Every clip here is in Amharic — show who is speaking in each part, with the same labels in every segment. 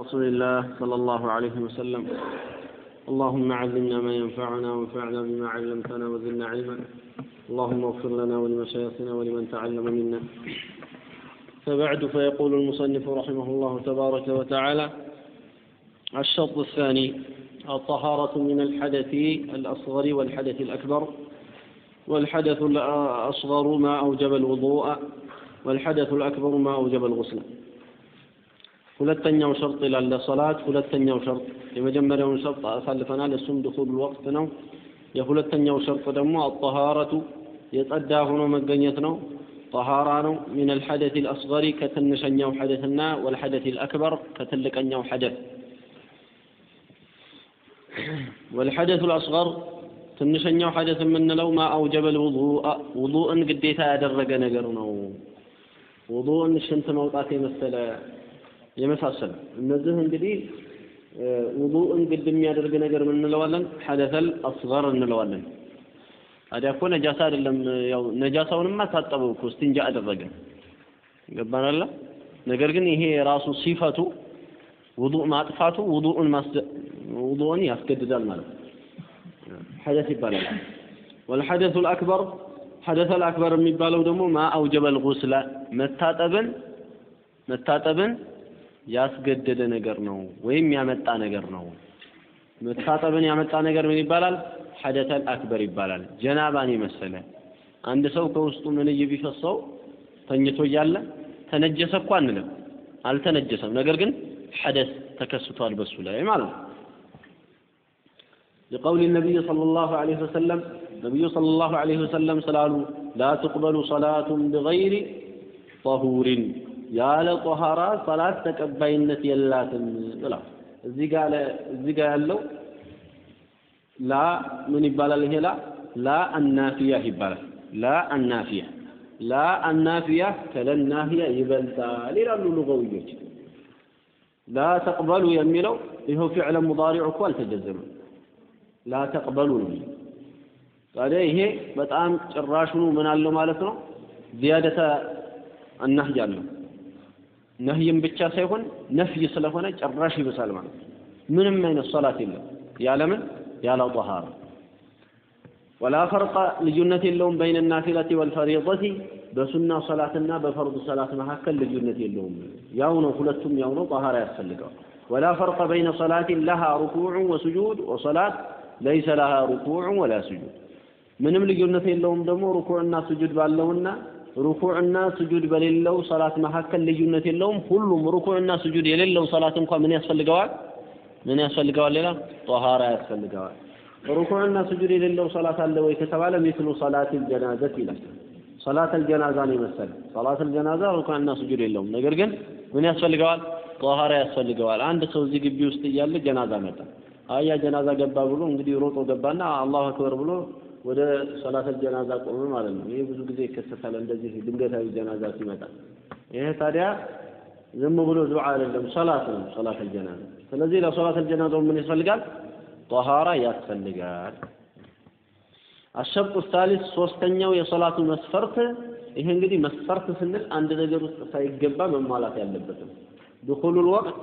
Speaker 1: رسول الله صلى الله عليه وسلم. اللهم علمنا ما ينفعنا وانفعنا بما علمتنا وزدنا علما. اللهم اغفر لنا ولمشايخنا ولمن تعلم منا. فبعد فيقول المصنف رحمه الله تبارك وتعالى الشرط الثاني الطهارة من الحدث الأصغر والحدث الأكبر. والحدث الأصغر ما أوجب الوضوء والحدث الأكبر ما أوجب الغسل. ሁለተኛው ሸርጥ ይላል ለሶላት ሁለተኛው ሸርጥ የመጀመሪያውን ሸርጥ አሳልፈናል እሱም ድኹል ወቅት ነው የሁለተኛው ሸርጥ ደግሞ አጠሃረቱ የጸዳ ሆኖ መገኘት ነው ጠሃራ ነው ሚን አልሐደት አልአስገሪ ከትንሸኛው ሐደትና ወልሐደት አልአክበር ከትልቀኛው ሐደት والحدث الأصغر ትንሸኛው ሐደት የምንለው ማ አውጀበ ልውዱእ ውዱእን ግዴታ ያደረገ ነገር ነው ውዱእን ሽንት መውጣት የመሰለ የመሳሰሉ እነዚህ እንግዲህ ውዱእን ግድ የሚያደርግ ነገር ምን እንለዋለን? ሐደተል አስገር እንለዋለን። ታዲያ እኮ ነጃሳ አይደለም። ያው ነጃሳውንማ ታጠበው እኮ እስቲንጃ አደረገ። ገባናላ ነገር ግን ይሄ ራሱ ሲፈቱ ውዱእ ማጥፋቱ ውዱእን ውዱእን ያስገድዳል ማለት ነው። ሐደት ይባላል። ወልሐደቱ አልአክበር ሐደት አልአክበር የሚባለው ደግሞ ማ አውጀበል ጉስለ መታጠብን መታጠብን ያስገደደ ነገር ነው ወይም ያመጣ ነገር ነው መታጠብን ያመጣ ነገር ምን ይባላል ሐደተል አክበር ይባላል ጀናባን የመሰለ አንድ ሰው ከውስጡ ምንይ ቢፈሰው ተኝቶ እያለ ተነጀሰ እኮ አንልም አልተነጀሰም ነገር ግን ሐደስ ተከስቷል በሱ ላይ ማለት ነው لقول النبي صلى الله عليه وسلم النبي صلى الله عليه وسلم سلالو لا تقبل صلاة بغير طهور ያለ ጦሃራ ሰላት ተቀባይነት የላትም ብላ እዚህ ጋር እዚህ ጋር ያለው ላ ምን ይባላል? ይሄ ላ ላ አናፊያ ይባላል። ላ አናፊያ። ላ አናፊያ ከለናሂያ ይበልጣል ይላሉ ሉገውዮች። ላ ተቅበሉ የሚለው ይኸው ፊዕለ ሙዳሪዕ እኮ አልተጀዘመም። ላ ተቅበሉ ነው ታዲያ ይሄ በጣም ጭራሹኑ ምን አለው ማለት ነው? ዚያደተ አናህይ አለው ነህይም ብቻ ሳይሆን ነፍይ ስለሆነ ጭራሽ ይብሳል ማለት ምንም አይነት ሶላት የለም። ያለምን ያለ ጠሃራ ولا فرق ልዩነት የለውም بين النافلة والفريضة በሱና ሶላትና በፈርዱ ሶላት መካከል ልዩነት የለውም። ያው ነው ሁለቱም ያው ነው ጠሃራ ያስፈልገዋል። ولا فرق بين صلاة لها ركوع وسجود وصلاة ليس لها ركوع ولا سجود ምንም ልዩነት የለውም ደግሞ ሩኩዕና ስጁድ ባለውና ሩኩዕና ስጁድ በሌለው ሰላት መካከል ልዩነት የለውም። ሁሉም ሩኩዕና ስጁድ የሌለው ሰላት እንኳን ምን ያስፈልገዋል? ምን ያስፈልገዋል? ሌላ ጠሃራ ያስፈልገዋል። ሩኩዕና ስጁድ የሌለው ሰላት አለ ወይ ከተባለ ሚስሉ ሰላት ጀናዘት ይላል። ሰላት አልጀናዛን የመሰለ። ሰላት አልጀናዛ ሩኩዕና ስጁድ የለውም። ነገር ግን ምን ያስፈልገዋል? ጠሃራ ያስፈልገዋል። አንድ ሰው እዚህ ግቢ ውስጥ እያለ ጀናዛ መጣ። አያ ጀናዛ ገባ ብሎ እንግዲህ ሮጦ ገባና አላሁ አክበር ብሎ ወደ ሰላተል ጀናዛ ቆመ ማለት ነው። ይሄ ብዙ ጊዜ ይከሰታል እንደዚህ ድንገታዊ ጀናዛ ሲመጣ። ይሄ ታዲያ ዝም ብሎ ዱዓ አይደለም፣ ሰላት ነው ሰላተል ጀናዛ። ስለዚህ ለሰላተል ጀናዛው ምን ያስፈልጋል? ጠሃራ ያስፈልጋል። አሸርጡ ሳሊስ ሶስተኛው የሰላቱ መስፈርት ይሄ እንግዲህ መስፈርት ስንል አንድ ነገር ውስጥ ሳይገባ መሟላት ያለበት ነው። ድኹሉል ወቅት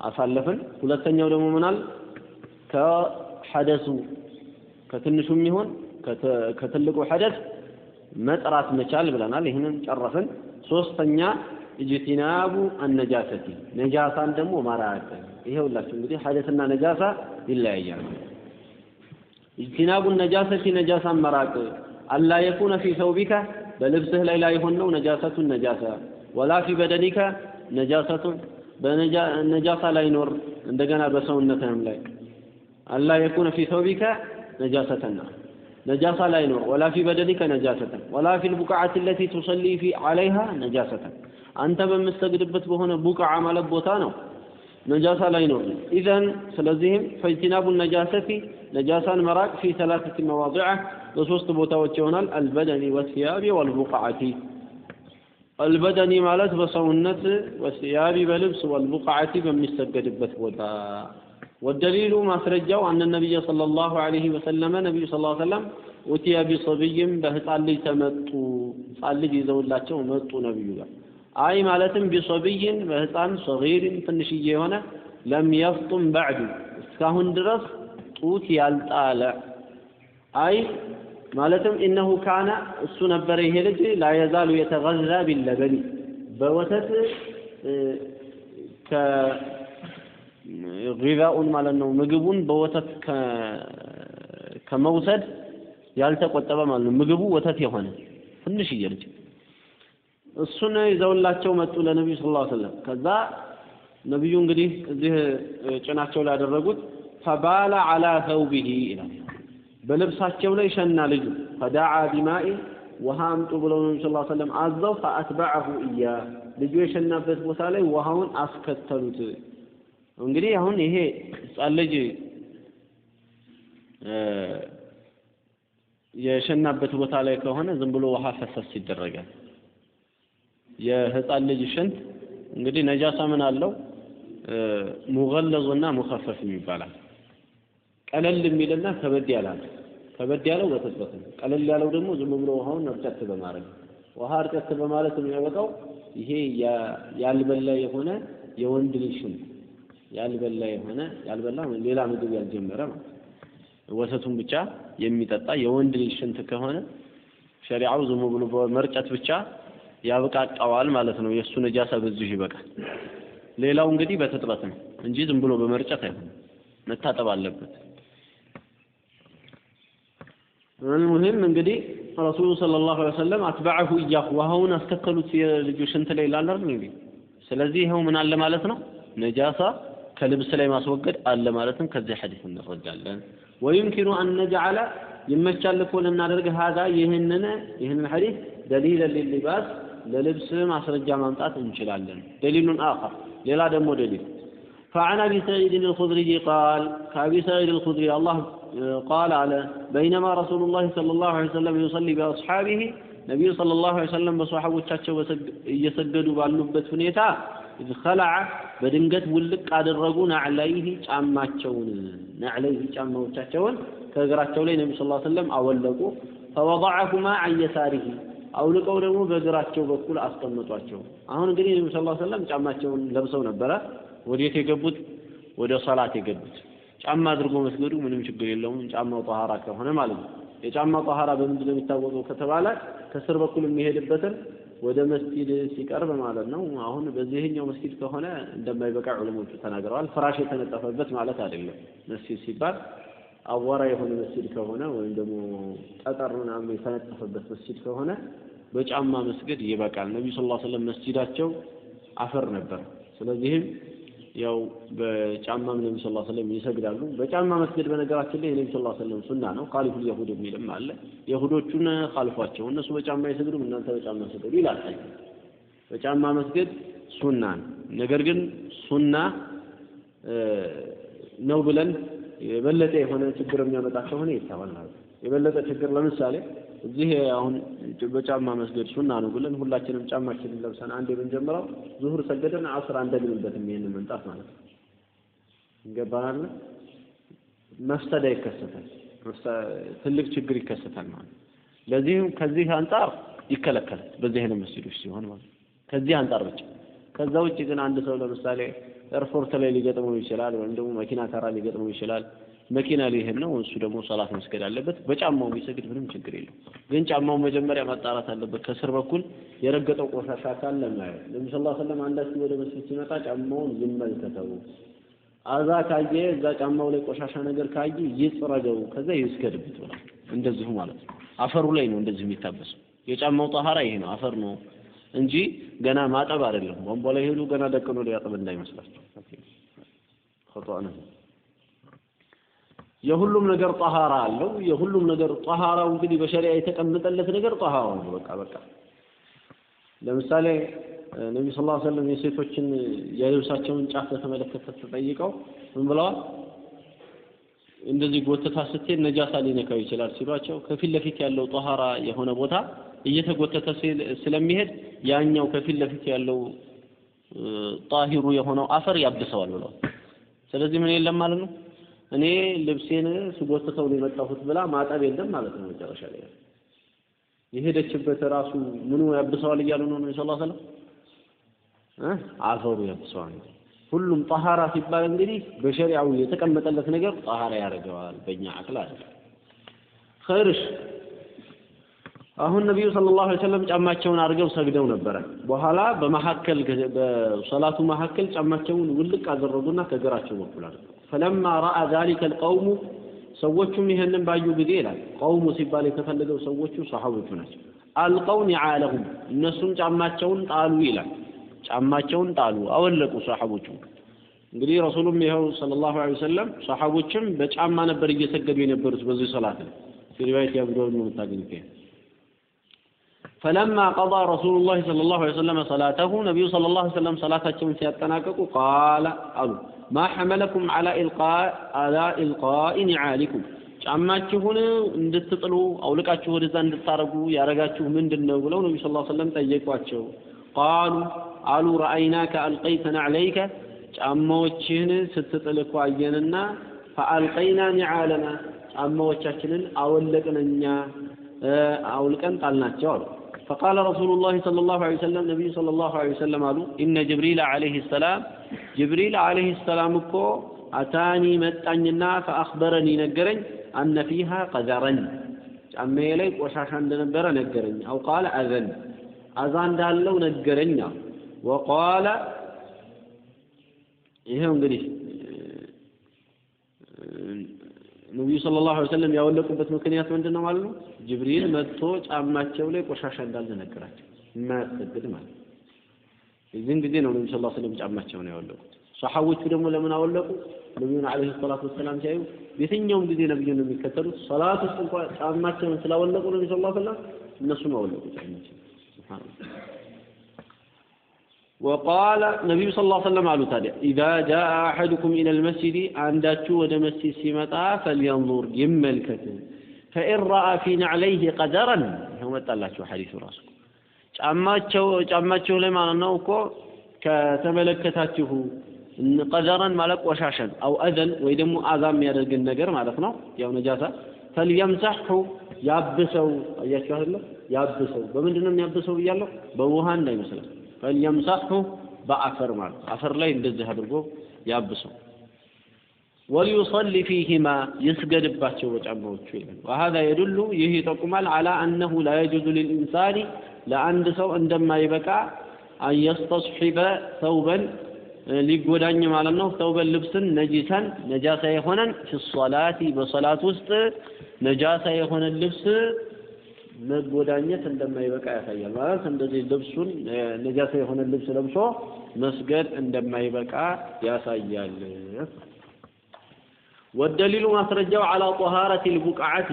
Speaker 1: አሳለፍን። ሁለተኛው ደግሞ ምናል ከሐደሱ ከትንሹም ይሁን ከትልቁ ሐደስ መጥራት መቻል ብለናል። ይህንን ጨረስን። ሶስተኛ ኢጅቲናቡ አነጃሰቲ ነጃሳን ደግሞ ማራቅ። ይሄ ሁላችሁ እንግዲህ ሐደስና ነጃሳ ይለያያሉ። ኢጅቲናቡ ነጃሰቲ ነጃሳን መራቅ አላ የኩነ ፊ ሰውቢከ በልብስህ ላይ ላይሆን ነው ነጃሰቱን ነጃሳ ወላ ፊ በደኒከ ነጃሰቱን በነጃሳ ላይኖር እንደገና በሰውነትህም ላይ ألا يكون في ثوبك نجاسة ነው። ነጃሳ ላይ ነው። ولا في بدنك نجاسة። ولا في البقعة التي تصلي في عليها نجاسة። አንተ በምትሰግድበት በሆነ ቡቃዓ ማለት ቦታ ነው። ነጃሳ ላይ ነው። إذن ስለዚህም فاجتناب النجاسة ነጃሳን መራቅ في ثلاثة مواضع በሶስት ቦታዎች ይሆናል። البدن والثياب والبقعة። البدن ማለት በሰውነት ወስያቢ በልብስ والبقعة በሚሰገድበት ቦታ። والدليل ما سرجوا أن النبي صلى الله عليه وسلم نبي صلى الله عليه وسلم أتي بصبي بهتال لي تمتو صال لي زول لا متو نبي አይ ማለትም ቢሶብይን በህፃን ሰጊሪን ትንሽዬ የሆነ ለም የፍጡም ባዕዱ እስካሁን ድረስ ጡት ያልጣለ አይ ማለትም ኢነሁ ካነ እሱ ነበረ ይሄ ልጅ ላየዛሉ የተገዛ ቢለበኒ በወተት ከጊዛኡን ማለት ነው ምግቡን በወተት ከመውሰድ ያልተቆጠበ ማለት ነው። ምግቡ ወተት የሆነ ትንሽዬ ልጅ እሱን ይዘውላቸው መጡ ለነቢዩ ሰለላሁ ዐለይሂ ወሰለም። ከዛ ነቢዩ እንግዲህ እዚህ ጭናቸው ላይ ያደረጉት ፈባለ ዐላ ተውቢሂ ይላል። በልብሳቸው ላይ ሸና ልጁ ፈዳዓ ቢማኢ ውሃ አምጡ ብለው ነቢ ስ ሰለም አዘው ፈአትበዐሁ እያ ልጁ የሸናበት ቦታ ላይ ውሃውን አስከተሉት። እንግዲህ አሁን ይሄ ህፃን ልጅ የሸናበት ቦታ ላይ ከሆነ ዝም ብሎ ውሃ ፈሰስ ይደረጋል። የህፃን ልጅ ሽንት እንግዲህ ነጃሳ ምን አለው? ሙገለዙና ሙኸፈፍ ይባላል። ቀለል የሚልና ከበድ ያላል። ከበድ ያለው በትጥበት ነው። ቀለል ያለው ደግሞ ዝም ብሎ ውሃውን እርጨት በማድረግ ውሃ እርጨት በማለት የሚያበቃው ይሄ ያልበላ የሆነ የወንድ ልጅ ሽንት ያልበላ የሆነ ያልበላ ሌላ ምግብ ያልጀመረ ማለት ወተቱን ብቻ የሚጠጣ የወንድ ልጅ ሽንት ከሆነ ሸሪዓው ዝም ብሎ መርጨት ብቻ ያብቃቃዋል ማለት ነው። የእሱ ነጃሳ በዚሁ ይበቃል። ሌላው እንግዲህ በትጥበት ነው እንጂ ዝም ብሎ በመርጨት አይሆንም፣ መታጠብ አለበት። አልሙሂም እንግዲህ ረሱሉ ሰለላሁ ዐለይሂ ወሰለም አትበዐሁ እያሁ ውሃውን አስከተሉት የልጁ ሽንት ላይ ይላል አይደል እንግዲህ። ስለዚህ ይኸው ምን አለ ማለት ነው ነጃሳ ከልብስ ላይ ማስወገድ አለ ማለትም ከዚህ ሐዲስ እንረዳለን። ወይምኪኑ አን ነጅዐለ ይመቻል እኮ ልናደርግ ሀዛ ይህንን ይህንን ሐዲስ ደሊለን ሊልባስ ለልብስ ማስረጃ ማምጣት እንችላለን። ደሊሉን አኸር ሌላ ደግሞ ደሊል فعن ابي سعيد الخدري قال كابي سعيد الخدري الله قال على بينما رسول الله صلى الله عليه وسلم يصلي باصحابه ነቢዩ ሰለላሁ ዐለይሂ ወሰለም በሰሓቦቻቸው እየሰገዱ ባሉበት ሁኔታ ኢዝ ኸለዐ በድንገት ውልቅ አደረጉ ናዕለይህ ጫማቸውን ናዕለይህ ጫማዎቻቸውን ከእግራቸው ላይ ነቢ ስ ሰለም አወለቁ። ፈወضዐሁማ ዐን የሳሪህ አውልቀው ደግሞ በእግራቸው በኩል አስቀምጧቸው አሁን እንግዲህ ነቢ ስ ሰለም ጫማቸውን ለብሰው ነበረ። ወዴት የገቡት? ወደ ሰላት የገቡት። ጫማ አድርጎ መስገዱ ምንም ችግር የለውም። ጫማው ጠሃራ ከሆነ ማለት ነው። የጫማ ጠሃራ በምንድን ነው የሚታወቀው ከተባለ ከስር በኩል የሚሄድበትን ወደ መስጊድ ሲቀርብ ማለት ነው። አሁን በዚህኛው መስጊድ ከሆነ እንደማይበቃ ዑለሞቹ ተናግረዋል። ፍራሽ የተነጠፈበት ማለት አይደለም። መስጊድ ሲባል አቧራ የሆነ መስጊድ ከሆነ ወይም ደግሞ ጠጠር ምናምን የተነጠፈበት መስጊድ ከሆነ በጫማ መስገድ ይበቃል። ነቢዩ ሰለላሁ ዐለይሂ ወሰለም መስጊዳቸው አፈር ነበር። ስለዚህም ያው በጫማም ነቢ ስ ሰለም ይሰግዳሉ። በጫማ መስገድ በነገራችን ላይ የነቢ ስ ሰለም ሱና ነው። ካሊፉል የሁድ የሚልም አለ። የሁዶቹን ካልፏቸው፣ እነሱ በጫማ አይሰግዱም፣ እናንተ በጫማ ስገዱ ይላል። በጫማ መስገድ ሱና ነው። ነገር ግን ሱና ነው ብለን የበለጠ የሆነ ችግር የሚያመጣ ከሆነ ይተዋል ማለት ነው። የበለጠ ችግር ለምሳሌ እዚህ አሁን በጫማ መስገድ ሱና ነው ብለን ሁላችንም ጫማችንን ለብሰን አንዴ ብንጀምረው ዙሁር ሰገደን አስር አንደግምበትም ይሄንን መምጣት ማለት ነው። ይገባናል። መፍሰዳ ይከሰታል። ትልቅ ችግር ይከሰታል ማለት ለዚህም ከዚህ አንጻር ይከለከላል። በዚህ አይነት መስጊዶች ሲሆን ማለት ከዚህ አንጻር ብቻ። ከዛ ውጭ ግን አንድ ሰው ለምሳሌ ኤርፖርት ላይ ሊገጥመው ይችላል፣ ወይም ደግሞ መኪና ተራ ሊገጥመው ይችላል። መኪና ሊሄድ ነው፣ እሱ ደግሞ ሰላት መስገድ አለበት። በጫማው ቢሰግድ ምንም ችግር የለው። ግን ጫማው መጀመሪያ ማጣራት አለበት። ከስር በኩል የረገጠው ቆሻሻ ካለ ማየት። ነቢ ስ ሰለም አንዳችሁ ወደ መስጊድ ሲመጣ ጫማውን ይመልከተው። አዛ ካየ እዛ ጫማው ላይ ቆሻሻ ነገር ካየ ይጥረገው፣ ከዛ ይስገድበት እንደዚሁ ማለት ነው። አፈሩ ላይ ነው እንደዚህ የሚታበሰው። የጫማው ጠሃራ ይሄ ነው፣ አፈር ነው እንጂ ገና ማጠብ አይደለም። ቧንቧ ላይ ሄዱ ገና ደቅኖ ሊያጥብ እንዳይመስላቸው። ነው። የሁሉም ነገር ጠሃራ አለው። የሁሉም ነገር ጠሃራው እንግዲህ በሸሪያ የተቀመጠለት ነገር ጠሃራው ነው። በቃ በቃ ለምሳሌ ነብዩ ሰለላሁ ዐለይሂ ወሰለም የሴቶችን የልብሳቸውን ጫፍ በተመለከተ ተጠይቀው ምን ብለዋል? እንደዚህ ጎተታ ስትሄድ ነጃሳ ሊነካው ይችላል ሲሏቸው ከፊት ለፊት ያለው ጠሃራ የሆነ ቦታ እየተጎተተ ስለሚሄድ ያኛው ከፊት ለፊት ያለው ጣሂሩ የሆነው አፈር ያብሰዋል ብለዋል። ስለዚህ ምን የለም ማለት ነው እኔ ልብሴን ስጎትተው ነው የመጣሁት ብላ ማጠብ የለም ማለት ነው። መጨረሻ ላይ የሄደችበት ራሱ ምኑ ያብሰዋል እያሉ ነው ነብዩ ሰለላሁ ዐለይሂ ወሰለም። አፈሩ ያብሰዋል። ሁሉም ጠሃራ ሲባል እንግዲህ በሸሪዓው የተቀመጠለት ነገር ጠሃራ ያደርገዋል። በእኛ አቅል አይደለም። ኸይርሽ አሁን ነቢዩ ሰለላሁ ዐለይሂ ወሰለም ጫማቸውን አድርገው ሰግደው ነበረ። በኋላ በመካከል በሶላቱ መካከል ጫማቸውን ውልቅ አደረጉና ከእግራቸው በኩል አድርገው ፈለማ ረአ ዛሊከ ልቀውሙ ሰዎቹም ይህንን ባዩ ጊዜ ይላል ቀውሙ ሲባል የተፈለገው ሰዎቹ ሰሃቦቹ ናቸው። አልቀው ኒዓለሁም እነሱም ጫማቸውን ጣሉ ይላል። ጫማቸውን ጣሉ፣ አወለቁ ሰሃቦቹ። እንግዲህ ረሱሉም ይኸው ሰለላሁ ዐለይሂ ወሰለም ሰሃቦችም በጫማ ነበር እየሰገዱ የነበሩት በዚህ ሰላት ነው። ሪዋየት ዳውድ ነው የምታገኙት። ፈለማ ቀዳ ረሱሉላህ ሰለላሁ ዐለይሂ ወሰለም ሰላተሁ ነቢዩ ሰለላሁ ዐለይሂ ወሰለም ሰላታቸውን ሲያጠናቀቁ ቃለ አሉ ማ ሐመለኩም ዐላ ኢልቃኢ ኒዓሊኩም ጫማችሁን እንድትጥሉ አውልቃችሁ ወደዛ እንድታረጉ ያረጋችሁ ምንድን ነው ብለው ነቢ ስ ሰለም ጠየቋቸው። ቃሉ አሉ ረአይናከ አልቀይተ ነዕለይከ ጫማዎችህን ስትጥል እኮ አየንና ፈአልቀይና ኒዓለና ጫማዎቻችንን አወለቅን እኛ አውልቀን ጣልናቸው አሉ። فقال رسول الله صلى الله عليه وسلم نبي صلى الله عليه وسلم قالوا إن جبريل عليه السلام جبريل عليه السلام كو أتاني متعنينا فأخبرني نجرن أن فيها قذرا ጫማዬ ላይ ቆሻሻ እንደነበረ ነገረኝ። አው ቃለ አዘን አዛ እንዳለው ነገረኝ። ወቃለ ይሄው እንግዲህ ነቢዩ ሰለላሁ ዐለይሂ ወሰለም ያወለቁበት ምክንያት ምንድን ነው ማለት ነው? ጅብሪል መጥቶ ጫማቸው ላይ ቆሻሻ እንዳለ ነገራቸው። የማያስሰግድ ማለት ነው። የዚህን ጊዜ ነው ነቢዩ ሰለላሁ ዐለይሂ ወሰለም ጫማቸውን ያወለቁት። ሰሐቦቹ ደግሞ ለምን አወለቁ? ነቢዩን ዐለይሂ ሰላቱ ወሰላም ሲያዩ የትኛውም ጊዜ ነቢዩን ነው የሚከተሉት። ሰላት ውስጥ እንኳን ጫማቸውን ስላወለቁ ነቢ ሰለላሁ ዐለይሂ ወሰለም እነሱም አወለቁ ጫማቸውን። ሱብሃነላህ ወቃለ ነቢዩ ስ ላ ሰለም አሉ ታዲያ ኢዛ ጃአ አሐዱኩም ኢለል መስጂድ አንዳችሁ ወደ መስጂድ ሲመጣ ፈልየንዙር ይመልከት። ፈኢን ረአ ፊ ነዕለይህ ቀደረን ይኸው መጣላችሁ ሐዲሱ ራሱ። ጫማቸው ጫማቸው ላይ ማለት ነው እኮ ከተመለከታችሁ ቀደረን ማለት ቆሻሸን አው አዘን ወይ ደግሞ አዛ የሚያደርግን ነገር ማለት ነው። ያው ነጃሳ። ፈልየምሳሑ ያብሰው። አያችሁ አይደለ? ያብሰው። በምንድን ነው የሚያብሰው ብያለሁ? በውሃ እንዳይመስላል ፈልየምሰሑ በአፈር ማለት አፈር ላይ እንደዚህ አድርጎ ያብሰው። ወሊዩሰሊ ፊሂማ ይስገድባቸው በጫማዎቹ ይላል ወሀዛ የዱሉ ይህ ይጠቁማል አላ አነሁ ላ የጁዙ ለአንድ ሰው እንደማይበቃ አን የስተስሒበ ሰውበን ሊጎዳኝ ማለት ነው። ሰውበን ልብስን ነጂሰን ነጃሳ የሆነን ፊ ሶላቲ በሶላት ውስጥ ነጃሳ የሆነን ልብስ መጎዳኘት እንደማይበቃ ያሳያል። ማለት እንደዚህ ልብሱን ነጃሳ የሆነ ልብስ ለብሶ መስገድ እንደማይበቃ ያሳያል። ወደሊሉ ማስረጃው አላ ጦሃረት ልቡቅዓቲ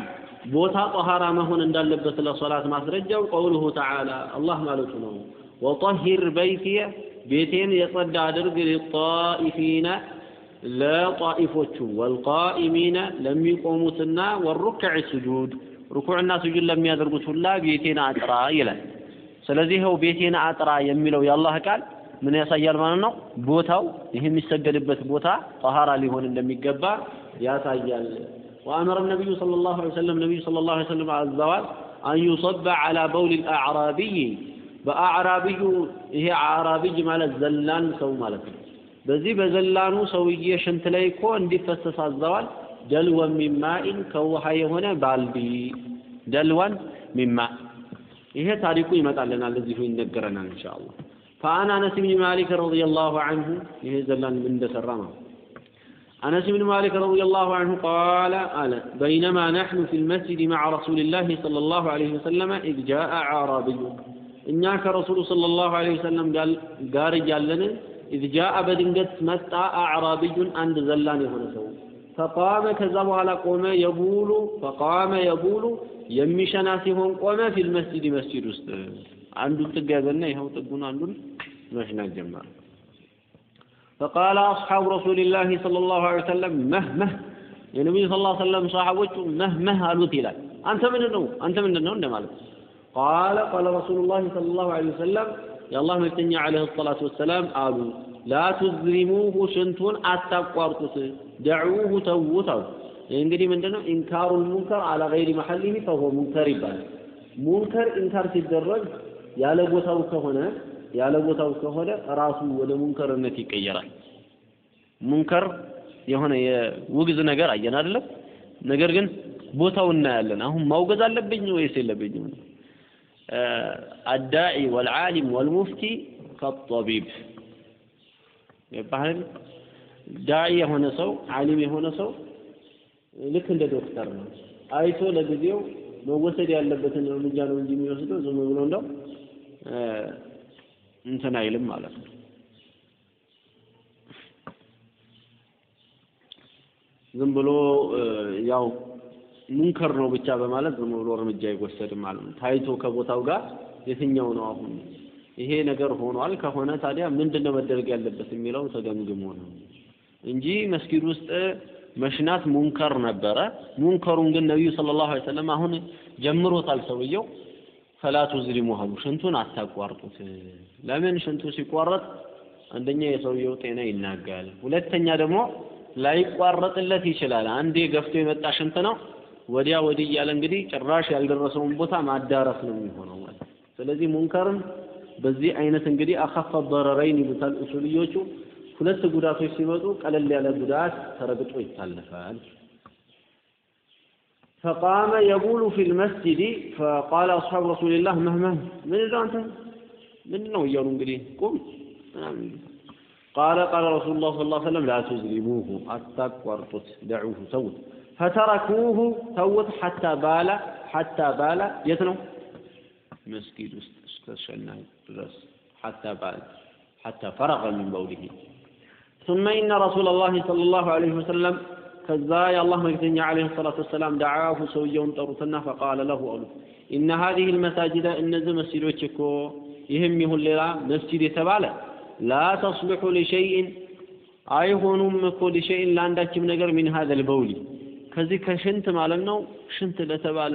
Speaker 1: ቦታ ጦሃራ መሆን እንዳለበት ለሶላት ማስረጃው ቀውሉሁ ተዓላ አላህ ማለቱ ነው። ወጠሂር በይትየ ቤቴን የጸዳ አድርግ ሊጣኢፊነ ለጣኢፎቹ ወልቃኢሚነ ለሚቆሙትና ወሩክዕ ስጁድ ሩኩዕና ስጁድ ለሚያደርጉት ሁላ ቤቴን አጥራ ይላል። ስለዚህ ይኸው ቤቴን አጥራ የሚለው የአላህ ቃል ምን ያሳያል ማለት ነው? ቦታው ይህ የሚሰገድበት ቦታ ጠሃራ ሊሆን እንደሚገባ ያሳያል። ወአመረ ነቢዩ ሰለላሁ ዐለይሂ ወሰለም ነቢዩ ሰለላሁ ዐለይሂ ወሰለም አዘዋል አን ዩሰበ ዐላ በውል አዕራቢይ በአዕራቢዩ ይሄ አዕራቢይ ማለት ዘላን ሰው ማለት ነው። በዚህ በዘላኑ ሰውዬ ሽንት ላይ እኮ እንዲፈሰስ አዘዋል። ደልወን ሚማኢን ከውሃ የሆነ ባልዲ ደልወን ሚማ ይሄ ታሪኩ ይመጣልናል፣ እዚሁ ይነገረናል ኢንሻአላህ። ፈአን አነስ ብን ማሊክ ረዲየላሁ ዐንሁ ይሄ ዘላን ምን እንደሰራ ነው። أنس بن مالك رضي الله عنه قال قال بينما نحن في المسجد مع رسول الله صلى الله عليه وسلم إذ جاء أعرابي إنك رسول صلى الله عليه وسلم قال قال جالنا إذ جاء بدنجت متى أعرابي عند زلان هنا سوى ፈቃመ ከዛ በኋላ ቆመ የቡሉ ፈቃመ የቡሉ። የሚሸና ሲሆን ቆመ ፊል መስጂድ መስጂድ ውስጥ። አንዱን ጥግ ያዘና ይኸው ጥጉን አንዱን መሽናት ጀመረ። ፈቃለ አስሓቡ ረሱልላህ صለ ላሁ ለ ወሰለም መህመህ የነቢዩ ስ ላ ሰለም ሰሓቦቹ መህመህ አሉት ይላል። አንተ ምንድን ነው አንተ ምንድን ነው። እንደማለት ቃለ ቃለ ረሱሉ ላህ صለ ላሁ ለ ወሰለም የአላህ መልክተኛ عليه الصلاة والسلام አሉ። لا تزرموه ሽንቱን አታቋርጡት دعوه ይህ እንግዲህ ምንድን ነው إنكار المنكر على غير محله فهو منكر ይባላል ሙንከር ኢንካር ሲደረግ ያለ ቦታው ከሆነ ያለ ቦታው ከሆነ ራሱ ወደ ሙንከርነት ይቀየራል። ሙንከር የሆነ የውግዝ ነገር አየን አይደለም። ነገር ግን ቦታው እናያለን። አሁን ማውገዝ አለብኝ ወይስ የለብኝም? አዳዒ ወልዓሊም ወልሙፍቲ ከጠቢብ ባህል ዳዒ የሆነ ሰው ዓሊም የሆነ ሰው ልክ እንደ ዶክተር ነው። አይቶ ለጊዜው መወሰድ ያለበትን እርምጃ ነው እንጂ የሚወስደው ዝም ብሎ እንደው እንትን አይልም ማለት ነው። ዝም ብሎ ያው ሙንከር ነው ብቻ በማለት ዝም ብሎ እርምጃ አይወሰድም ማለት ነው። ታይቶ ከቦታው ጋር የትኛው ነው አሁን ይሄ ነገር ሆኗል ከሆነ ታዲያ ምንድን ነው መደረግ ያለበት የሚለው ተገምግሞ ነው እንጂ መስጊድ ውስጥ መሽናት ሙንከር ነበረ። ሙንከሩን ግን ነቢዩ ሰለላሁ ዐለይሂ ወሰለም አሁን ጀምሮታል ሰውየው ፈላቱ ዝሪሙ አሉ። ሽንቱን አታቋርጡት። ለምን ሽንቱ ሲቋረጥ አንደኛ የሰውየው ጤና ይናጋል፣ ሁለተኛ ደግሞ ላይቋረጥለት ይችላል። አንዴ ገፍቶ የመጣ ሽንት ነው። ወዲያ ወዲህ እያለ እንግዲህ ጭራሽ ያልደረሰውን ቦታ ማዳረስ ነው የሚሆነው ማለት። ስለዚህ ሙንከርን በዚህ አይነት እንግዲህ አኸፈ በረረይን ይሉታል ኡሱልዮቹ። ሁለት ጉዳቶች ሲመጡ ቀለል ያለ ጉዳት ተረግጦ ይታለፋል። فقام يبول في المسجد فقال أصحاب رسول الله مهما من إذا أنت من ነው እያሉ እንግዲህ ቁም قال قال رسول الله صلى الله عليه وسلم لا تزلموه أتقورطت دعوه سوت فتركوه سوت حتى بال حتى بال يتنو مسجد استشلنا درس حتى بال حتى فرغ من بوله ثم إن رسول الله صلى الله عليه وسلم ከዛ የአላህ መልክተኛ ዓለይሂ ሰላቱ ወሰላም ደዓሁ ሰውየውን ጠሩትና ፈቃለ ለሁ አሉት ኢነ ሀዚህ ልመሳጅደ እነዚህ መስጂዶች እኮ ይህም ይሁን ሌላ መስጂድ የተባለ ላ ተስልሑ ሊሸይእን አይሆኑም እኮ ሊሸይእን ለአንዳችም ነገር ሚን ሀዘ ልበውሊ ከዚህ ከሽንት ማለት ነው ሽንት ለተባለ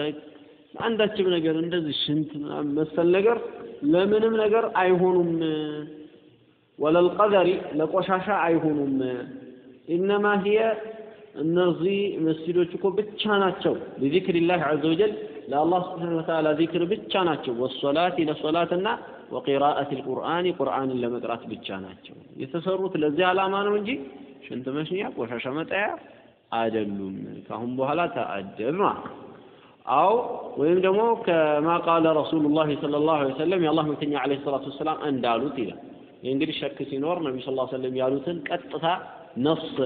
Speaker 1: አንዳችም ነገር እንደዚህ ሽንት መሰል ነገር ለምንም ነገር አይሆኑም። ወለልቀደሪ ለቆሻሻ አይሆኑም። ኢነማ ሂየ እነዚህ መስጂዶች እኮ ብቻ ናቸው። ሊዚክሪላህ ዐዘ ወጀል ለአላህ ስብሓነ ወተዓላ ዚክር ብቻ ናቸው። ወሶላት ለሶላትና ወቂራአት ልቁርአን ቁርአንን ለመቅራት ብቻ ናቸው። የተሰሩት ለዚህ ዓላማ ነው እንጂ ሽንት መሽኛ ቆሻሻ መጣያ አይደሉም። ከአሁን በኋላ ተአደብ አው ወይም ደግሞ ከማ ቃለ ረሱሉላህ ሰለላሁ ዐለይሂ ወሰለም የአላህ መልክተኛ ዐለይሂ ሰላቱ ወሰላም እንዳሉት ይላል ይህ እንግዲህ ሸክ ሲኖር ነቢ ስ ሰለም ያሉትን ቀጥታ ነፍስ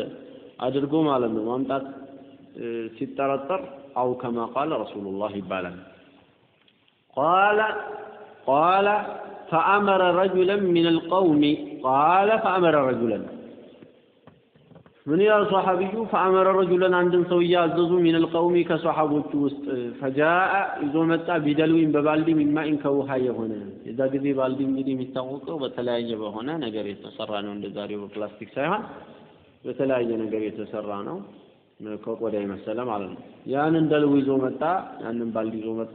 Speaker 1: አድርጎ ማለት ነው ማምጣት ሲጠረጠር አው كما قال رسول الله ይባላል قال قال فأمر رجلا من القوم قال فأمر رجلا ምን ይላል ሰሓቢዩ? فأمر رجلا አንድን ሰው እያዘዙ من القوم ከሰሓቦቹ ውስጥ فجاء ይዞ መጣ بدلو በባልዲ من ماء ከውሃ የሆነ። የዛ ጊዜ ባልዲ እንግዲህ የሚታወቀው በተለያየ በሆነ ነገር የተሰራ ነው። እንደ ዛሬው በፕላስቲክ ሳይሆን በተለያየ ነገር የተሰራ ነው። ከቆዳ የመሰለ ማለት ነው። ያንን ደልው ይዞ መጣ ያንን ባልዲ ይዞ መጣ።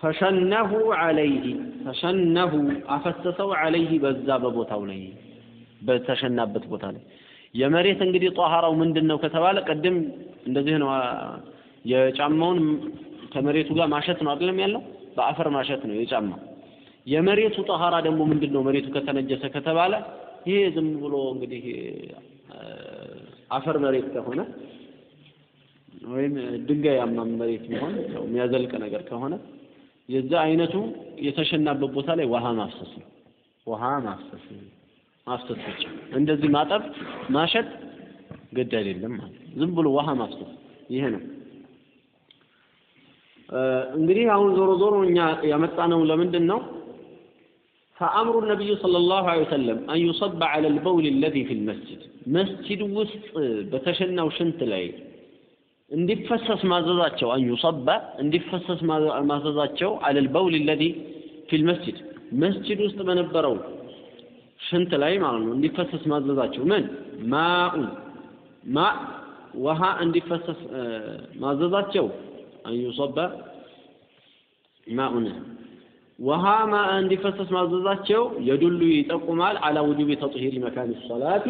Speaker 1: ፈሸነሁ ዐለይህ ፈሸነሁ አፈሰሰው ዐለይህ በዛ በቦታው ላይ በተሸናበት ቦታ ላይ የመሬት እንግዲህ ጧሃራው ምንድን ነው ከተባለ ቅድም እንደዚህ ነው የጫማውን ከመሬቱ ጋር ማሸት ነው አይደለም ያለው? በአፈር ማሸት ነው የጫማ። የመሬቱ ጧሃራ ደግሞ ምንድን ነው መሬቱ ከተነጀሰ ከተባለ ይሄ ዝም ብሎ እንግዲህ አፈር መሬት ከሆነ ወይም ድንጋያማ መሬት ቢሆን የሚያዘልቅ ነገር ከሆነ የዛ አይነቱ የተሸናበት ቦታ ላይ ውሃ ማፍሰስ ነው። ውሃ ማፍሰስ ማፍሰስ ብቻ እንደዚህ ማጠብ ማሸት ግድ አይደለም ማለት ዝም ብሎ ውሃ ማፍሰስ ይሄ ነው። እንግዲህ አሁን ዞሮ ዞሮ እኛ ያመጣነው ለምንድን ነው? فأمر النبي صلى الله عليه وسلم أن يصب على البول الذي في المسجد مسجد وسط بتشنى وشنت لاي እንዲፈሰስ ማዘዛቸው አን ዩሰበ እንዲፈሰስ ማዘዛቸው አለ ልበውል ለዚ ፊ ልመስጅድ መስጅድ ውስጥ በነበረው ሽንት ላይ ማለት ነው? እንዲፈሰስ ማዘዛቸው ምን? ማኡን ማ ውሃ እንዲፈሰስ ማዘዛቸው። አን ዩሰበ ማኡን ውሃ ማ እንዲፈሰስ ማዘዛቸው። የዱሉ ይጠቁማል። አላ ውጁቢ ተጥሂሪ መካን ሰላቲ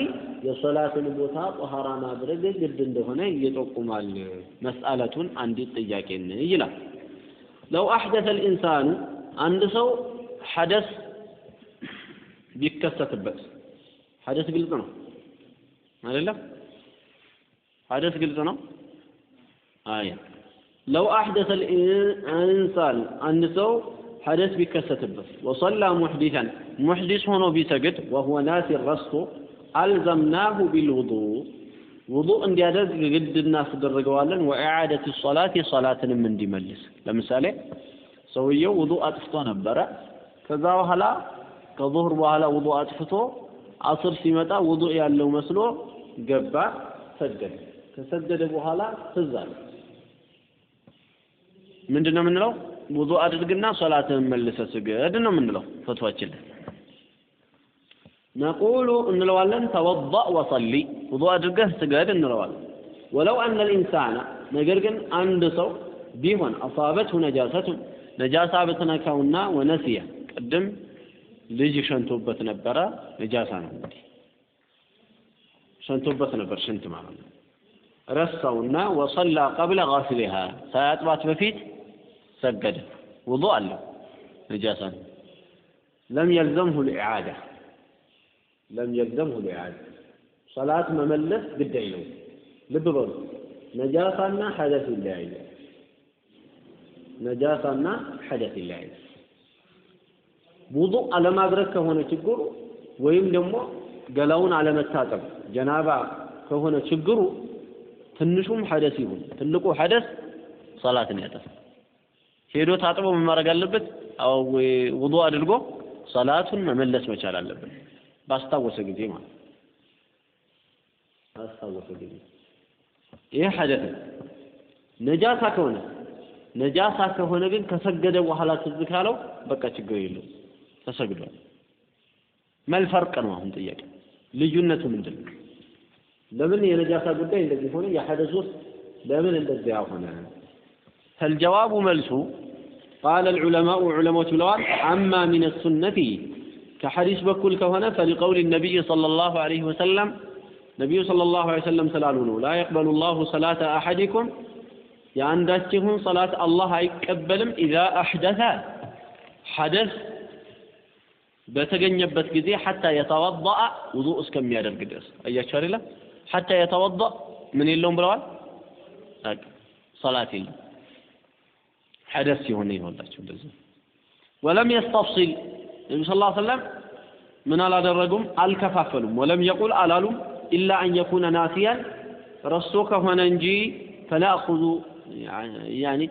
Speaker 1: የሶላትን ቦታ ጦሃራ ማድረግ ግድ እንደሆነ ይጠቁማል። መስአለቱን አንዲት ጥያቄን ይላል። ለው አሕደተ ልኢንሳኑ አንድ ሰው ሐደስ ቢከሰትበት ሐደስ ግልጽ ነው አይደለም? ሐደስ ግልጽ ነው። አያ ለው አሕደሰ ልኢንሳን አንድ ሰው ሐደስ ቢከሰትበት ወሰላ ሙሕዲሰን ሙሕዲስ ሆኖ ቢሰግድ ወሁወ ናሲን ረስቶ አልዘምናሁ ቢልውዱእ ውዱእ እንዲያደርግ ግድ እናስደርገዋለን። ወኢዓደት ሶላት የሶላትንም እንዲመልስ። ለምሳሌ ሰውየው ውዱእ አጥፍቶ ነበረ። ከዛ በኋላ ከዙህር በኋላ ውዱእ አጥፍቶ አስር ሲመጣ ውዱእ ያለው መስሎ ገባ፣ ሰገደ። ከሰገደ በኋላ ትዝ አለ። ምንድን ነው የምንለው? ውዱእ አድርግና ሶላትህን መልሰህ ስገድ ነው የምንለው ፈትዋችን ነቁሉ እንለዋለን ተወضእ ወሰሊ ውዱእ አድርገህ ስገድ እንለዋለን። ወለው አነ ልኢንሳነ ነገር ግን አንድ ሰው ቢሆን አሳበትሁ ነጃሰቱን ነጃሳ ብትነካውና ወነሲያ ቅድም ልጅ ሸንቶበት ነበረ። ነጃሳ ነው እንግዲህ ሸንቶበት ነበር፣ ሽንት ማለት ነው። ረሳውና ወሰላ ቀብለ ጋስሊሃ ሳያጥባት በፊት ሰገደ። ውዱእ አለው ነጃሳ ነው። ለም የልዘምሁ ልኢዓዳ ለም የልዘምሁ ሊዓድ ሰላት መመለስ ግድ አይለውም። ልብ በሉ ነጃሳና ሐደስ ይለያያል። ነጃሳና ሐደስ ይለያያል። ውዱእ አለማድረግ ከሆነ ችግሩ ወይም ደግሞ ገላውን አለመታጠብ ጀናባ ከሆነ ችግሩ ትንሹም ሐደስ ይሁን ትልቁ ሐደስ ሰላትን ያጠፋል። ሄዶ ታጥቦ ምን ማድረግ አለበት? ውዱእ አድርጎ ሰላቱን መመለስ መቻል አለበት። ባስታወሰ ጊዜ ማለት ባስታወሰ ጊዜ ይህ ነው። ነጃሳ ከሆነ ነጃሳ ከሆነ ግን ከሰገደ በኋላ ትዝ ካለው በቃ ችግር የለውም ተሰግዷል። መልፈርቅ ነው አሁን ጥያቄ ልዩነቱ ምንድን ነው? ለምን የነጃሳ ጉዳይ እንደዚህ ሆነ? የሐደስ ውስጥ ለምን እንደዚያ ሆነ? فالجواب መልሱ قال العلماء علماء ብለዋል أما من السنة ከሐዲስ በኩል ከሆነ فلقول النبي صلى الله عليه وسلم ነቢዩ ሰለላሁ ዐለይሂ ወሰለም ስላሉ ነው። ላ የቅበሉ ላሁ ሰላተ አሐዲኩም የአንዳችሁን ሰላት አላህ አይቀበልም ኢዛ አሕደተ ሐደስ በተገኘበት ጊዜ ሐታ የተወضአ ውዱእ እስከሚያደርግ ድረስ። አያችሁ አይደለም? ሐታ የተወضአ ምን የለውም ብለዋል? ሰላት የለም ሐደስ ሲሆን ይሆንላቸው እንደዚህ። ወለም የስተፍሲል ነቢ ስ ሰለም ምን አላደረጉም? አልከፋፈሉም። ወለም የቁል አላሉም ኢላ አን የኩነ ናሲያን ረስቶ ከሆነ እንጂ ፈናእኹዙ ያኒ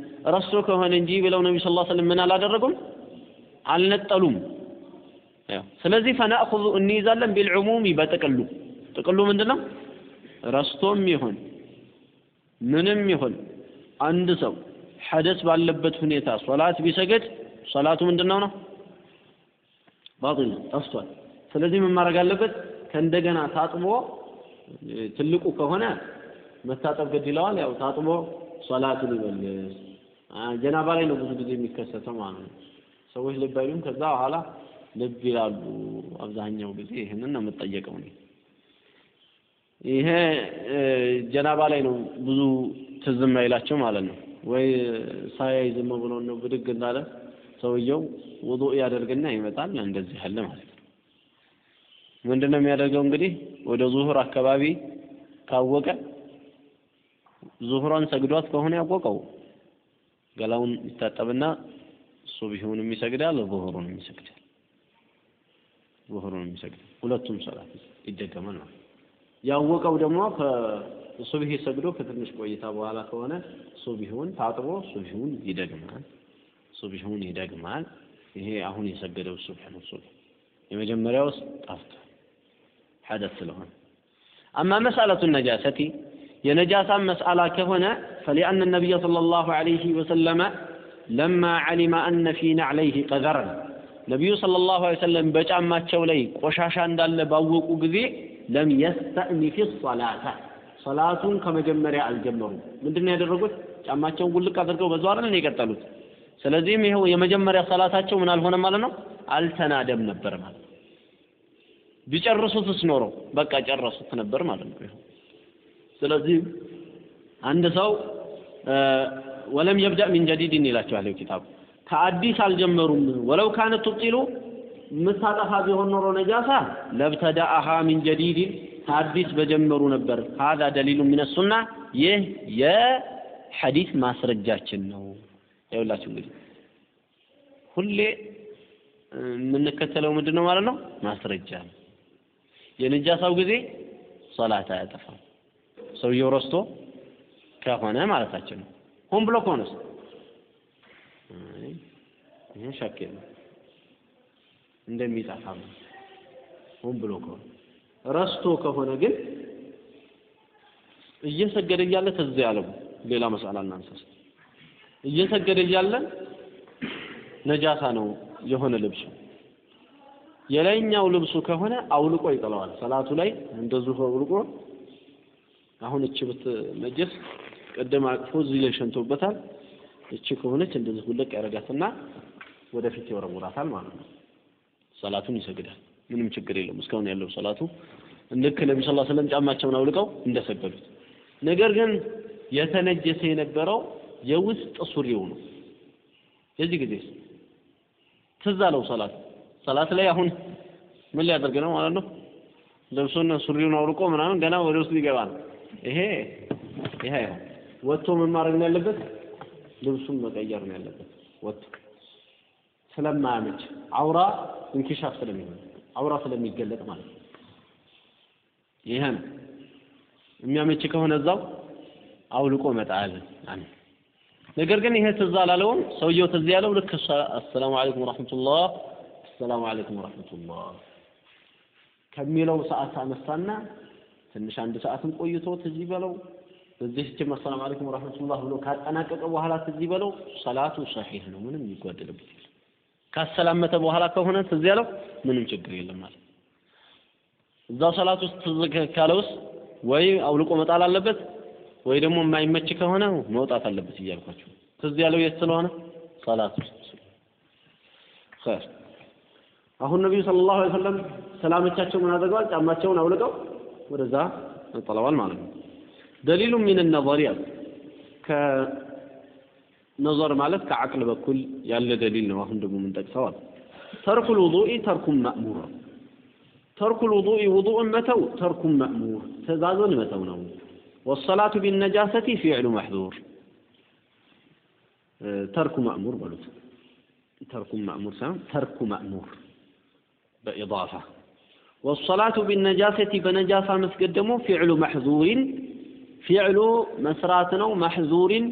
Speaker 1: ከሆነ እንጂ ብለው ነቢ ስ ሰለም ምን አላደረጉም? አልነጠሉም ስለዚህ ፈናእኹዙ እንይዛለን ቢልዑሙሚ በጥቅሉ። ጥቅሉ ምንድን ነው ረስቶም ይሁን ምንም ይሁን አንድ ሰው ሐደስ ባለበት ሁኔታ ሶላት ቢሰግድ ሶላቱ ምንድን ነው? ነው ባጢል ጠፍቷል። ስለዚህ ምን ማድረግ አለበት? ከእንደገና ታጥቦ ትልቁ ከሆነ መታጠብ ግድ ይለዋል። ያው ታጥቦ ሶላቱን ይመልስ። ጀናባ ላይ ነው ብዙ ጊዜ የሚከሰተው ማለት ነው። ሰዎች ልብ ከዛ በኋላ ልብ ይላሉ አብዛኛው ጊዜ ይህንን ነው የምጠየቀው እኔ። ይሄ ጀናባ ላይ ነው ብዙ ትዝም አይላቸው ማለት ነው። ወይ ሳያይ ዝም ብሎ ነው ብድግ እንዳለ ሰውየው ውዱእ ያደርግና ይመጣል እንደዚህ ያለ ማለት ነው። ምንድን የሚያደርገው እንግዲህ ወደ ዙሁር አካባቢ ካወቀ ዙሁሯን ሰግዷት ከሆነ ያወቀው። ገላውን ይታጠብና ሱብሂውንም ይሰግዳል ዙሁሩንም ይሰግዳል ዙሁሩንም ይሰግዳል ሁለቱም ሰላት ይደገማል ማለት ያወቀው ደግሞ ከሱብሂ ሰግዶ ከትንሽ ቆይታ በኋላ ከሆነ ሱብሂውን ታጥቦ ሱብሂውን ይደግማል ሱብሂውን ይደግማል ይሄ አሁን የሰገደው ሱብህ ነው ሱብህ የመጀመሪያው ጠፍቷል ሐደስ ስለሆነ አማ መስአለቱ ነጃሰቲ የነጃሳን መስአላ ከሆነ فلأن النبي صلى الله عليه وسلم لما علم أن في نعليه قذرا ነቢዩ ሰለላሁ ዐለይሂ ወሰለም በጫማቸው ላይ ቆሻሻ እንዳለ ባወቁ ጊዜ ለም የስተእኒፍ ሶላተ ሰላቱን ከመጀመሪያ አልጀመሩም። ምንድን ነው ያደረጉት? ጫማቸውን ጉልቅ አድርገው በዛው አይደል የቀጠሉት። ስለዚህም ይኸው የመጀመሪያ ሰላታቸው ምን አልሆነም ማለት ነው፣ አልተናደም ነበር ማለት ነው። ቢጨርሱትስ ኖሮ በቃ ጨረሱት ነበር ማለት ነው። ስለዚህ አንድ ሰው ወለም የብዳ ሚን ጀዲድን ይላቸዋል ኪታቡ ከአዲስ አልጀመሩም። ወለው ካነት ቱብጢሉ የምታጠፋ ቢሆን ኖሮ ነጃሳ ለብተዳአሃ ሚን ጀዲድን ከአዲስ በጀመሩ ነበር። ሀዛ ደሊሉ ሚነ ሱና ይህ የሐዲስ ማስረጃችን ነው። ይኸውላችሁ እንግዲህ ሁሌ የምንከተለው ምንድን ነው ማለት ነው? ማስረጃ ነው። የነጃሳው ጊዜ ሶላት አያጠፋም። ሰውየው ረስቶ ከሆነ ማለታችን ነው። ሆን ብሎ ከሆነስ ይህ ሸክ የለም እንደሚጠፋ ሆን ብሎ ከሆነ ረስቶ ከሆነ ግን እየሰገደ እያለ ትዝ ያለው ሌላ መስአላ እናንሳስ። እየሰገደ እያለ ነጃሳ ነው የሆነ ልብሱ የላይኛው ልብሱ ከሆነ አውልቆ ይጥለዋል። ሰላቱ ላይ እንደዚሁ አውልቆ አሁን እቺ ብትነጀስ ቅድም አቅፎ እዚህ ላይ ሸንቶበታል። እቺ ከሆነች እንደዚህ ሁለቅ ያደርጋትና ወደፊት ይወረውራታል ማለት ነው። ሰላቱን ይሰግዳል። ምንም ችግር የለውም። እስካሁን ያለው ሰላቱ ልክ ነቢ ስ ስለም ጫማቸውን አውልቀው እንደሰገዱት። ነገር ግን የተነጀሰ የነበረው የውስጥ ሱሪው ነው። የዚህ ጊዜ ትዝ አለው ሰላት ሰላት ላይ አሁን ምን ሊያደርግ ነው ማለት ነው? ልብሱን ሱሪውን አውልቆ ምናምን ገና ወደ ውስጥ ሊገባ ነው። ይሄ ይሄ አይሆን። ወጥቶ ምን ማድረግ ነው ያለበት? ልብሱን መቀየር ነው ያለበት ወጥቶ ስለማያመች አውራ እንኪሻፍ ስለሚሆን አውራ ስለሚገለጥ ማለት ነው። ይሄ የሚያመች ከሆነ እዛው አውልቆ መጣል ነገር ግን ይሄ ትዝ አላለውም። ሰውየው ትዝ ያለው ልክ አሰላሙ አለይኩም ወራህመቱላህ አሰላሙ አለይኩም ወራህመቱላህ ከሚለው ሰዓት አነሳና ትንሽ አንድ ሰዓትም ቆይቶ ትዝ ይበለው በዚህ እችም አሰላሙ አለይኩም ወራህመቱላህ ብሎ ካጠናቀቀ በኋላ ትዝ ይበለው ሰላቱ ሰሒህ ነው፣ ምንም የሚጓደልበት የለም። ካሰላመተ በኋላ ከሆነ ትዝ ያለው ምንም ችግር የለም ማለት እዛው ሰላት ውስጥ ትዝ ካለውስ ወይ አውልቆ መጣል አለበት ወይ ደግሞ የማይመች ከሆነ መውጣት አለበት እያልኳቸው ትዝ ያለው የት ስለሆነ ሰላት ውስጥ አሁን ነቢዩ ሰለላሁ ዐለይሂ ወሰለም ሰላሞቻቸው ምን አድርገዋል? ጫማቸውን አውልቀው ወደዛ ጥለዋል ማለት ነው። ደሊሉ ሚን ነظር ያሉ ከነظር ማለት ከዓቅል በኩል ያለ ደሊል ነው። አሁን ደግሞ የምንጠቅሰው አለ ترك الوضوء ترك مأمور ترك الوضوء ውዱእን መተው ترك مأمور ትእዛዙን መተው ነው። والصلاة بالنجاسة فعل محظور ترك مأمور በሉት። ترك مأمور ሳይሆን ترك مأمور በኢዳፋ والصلاة بالنجاسة በነጃሳ መስገድ ደግሞ فعل محظور فعل መስራት ነው። محظور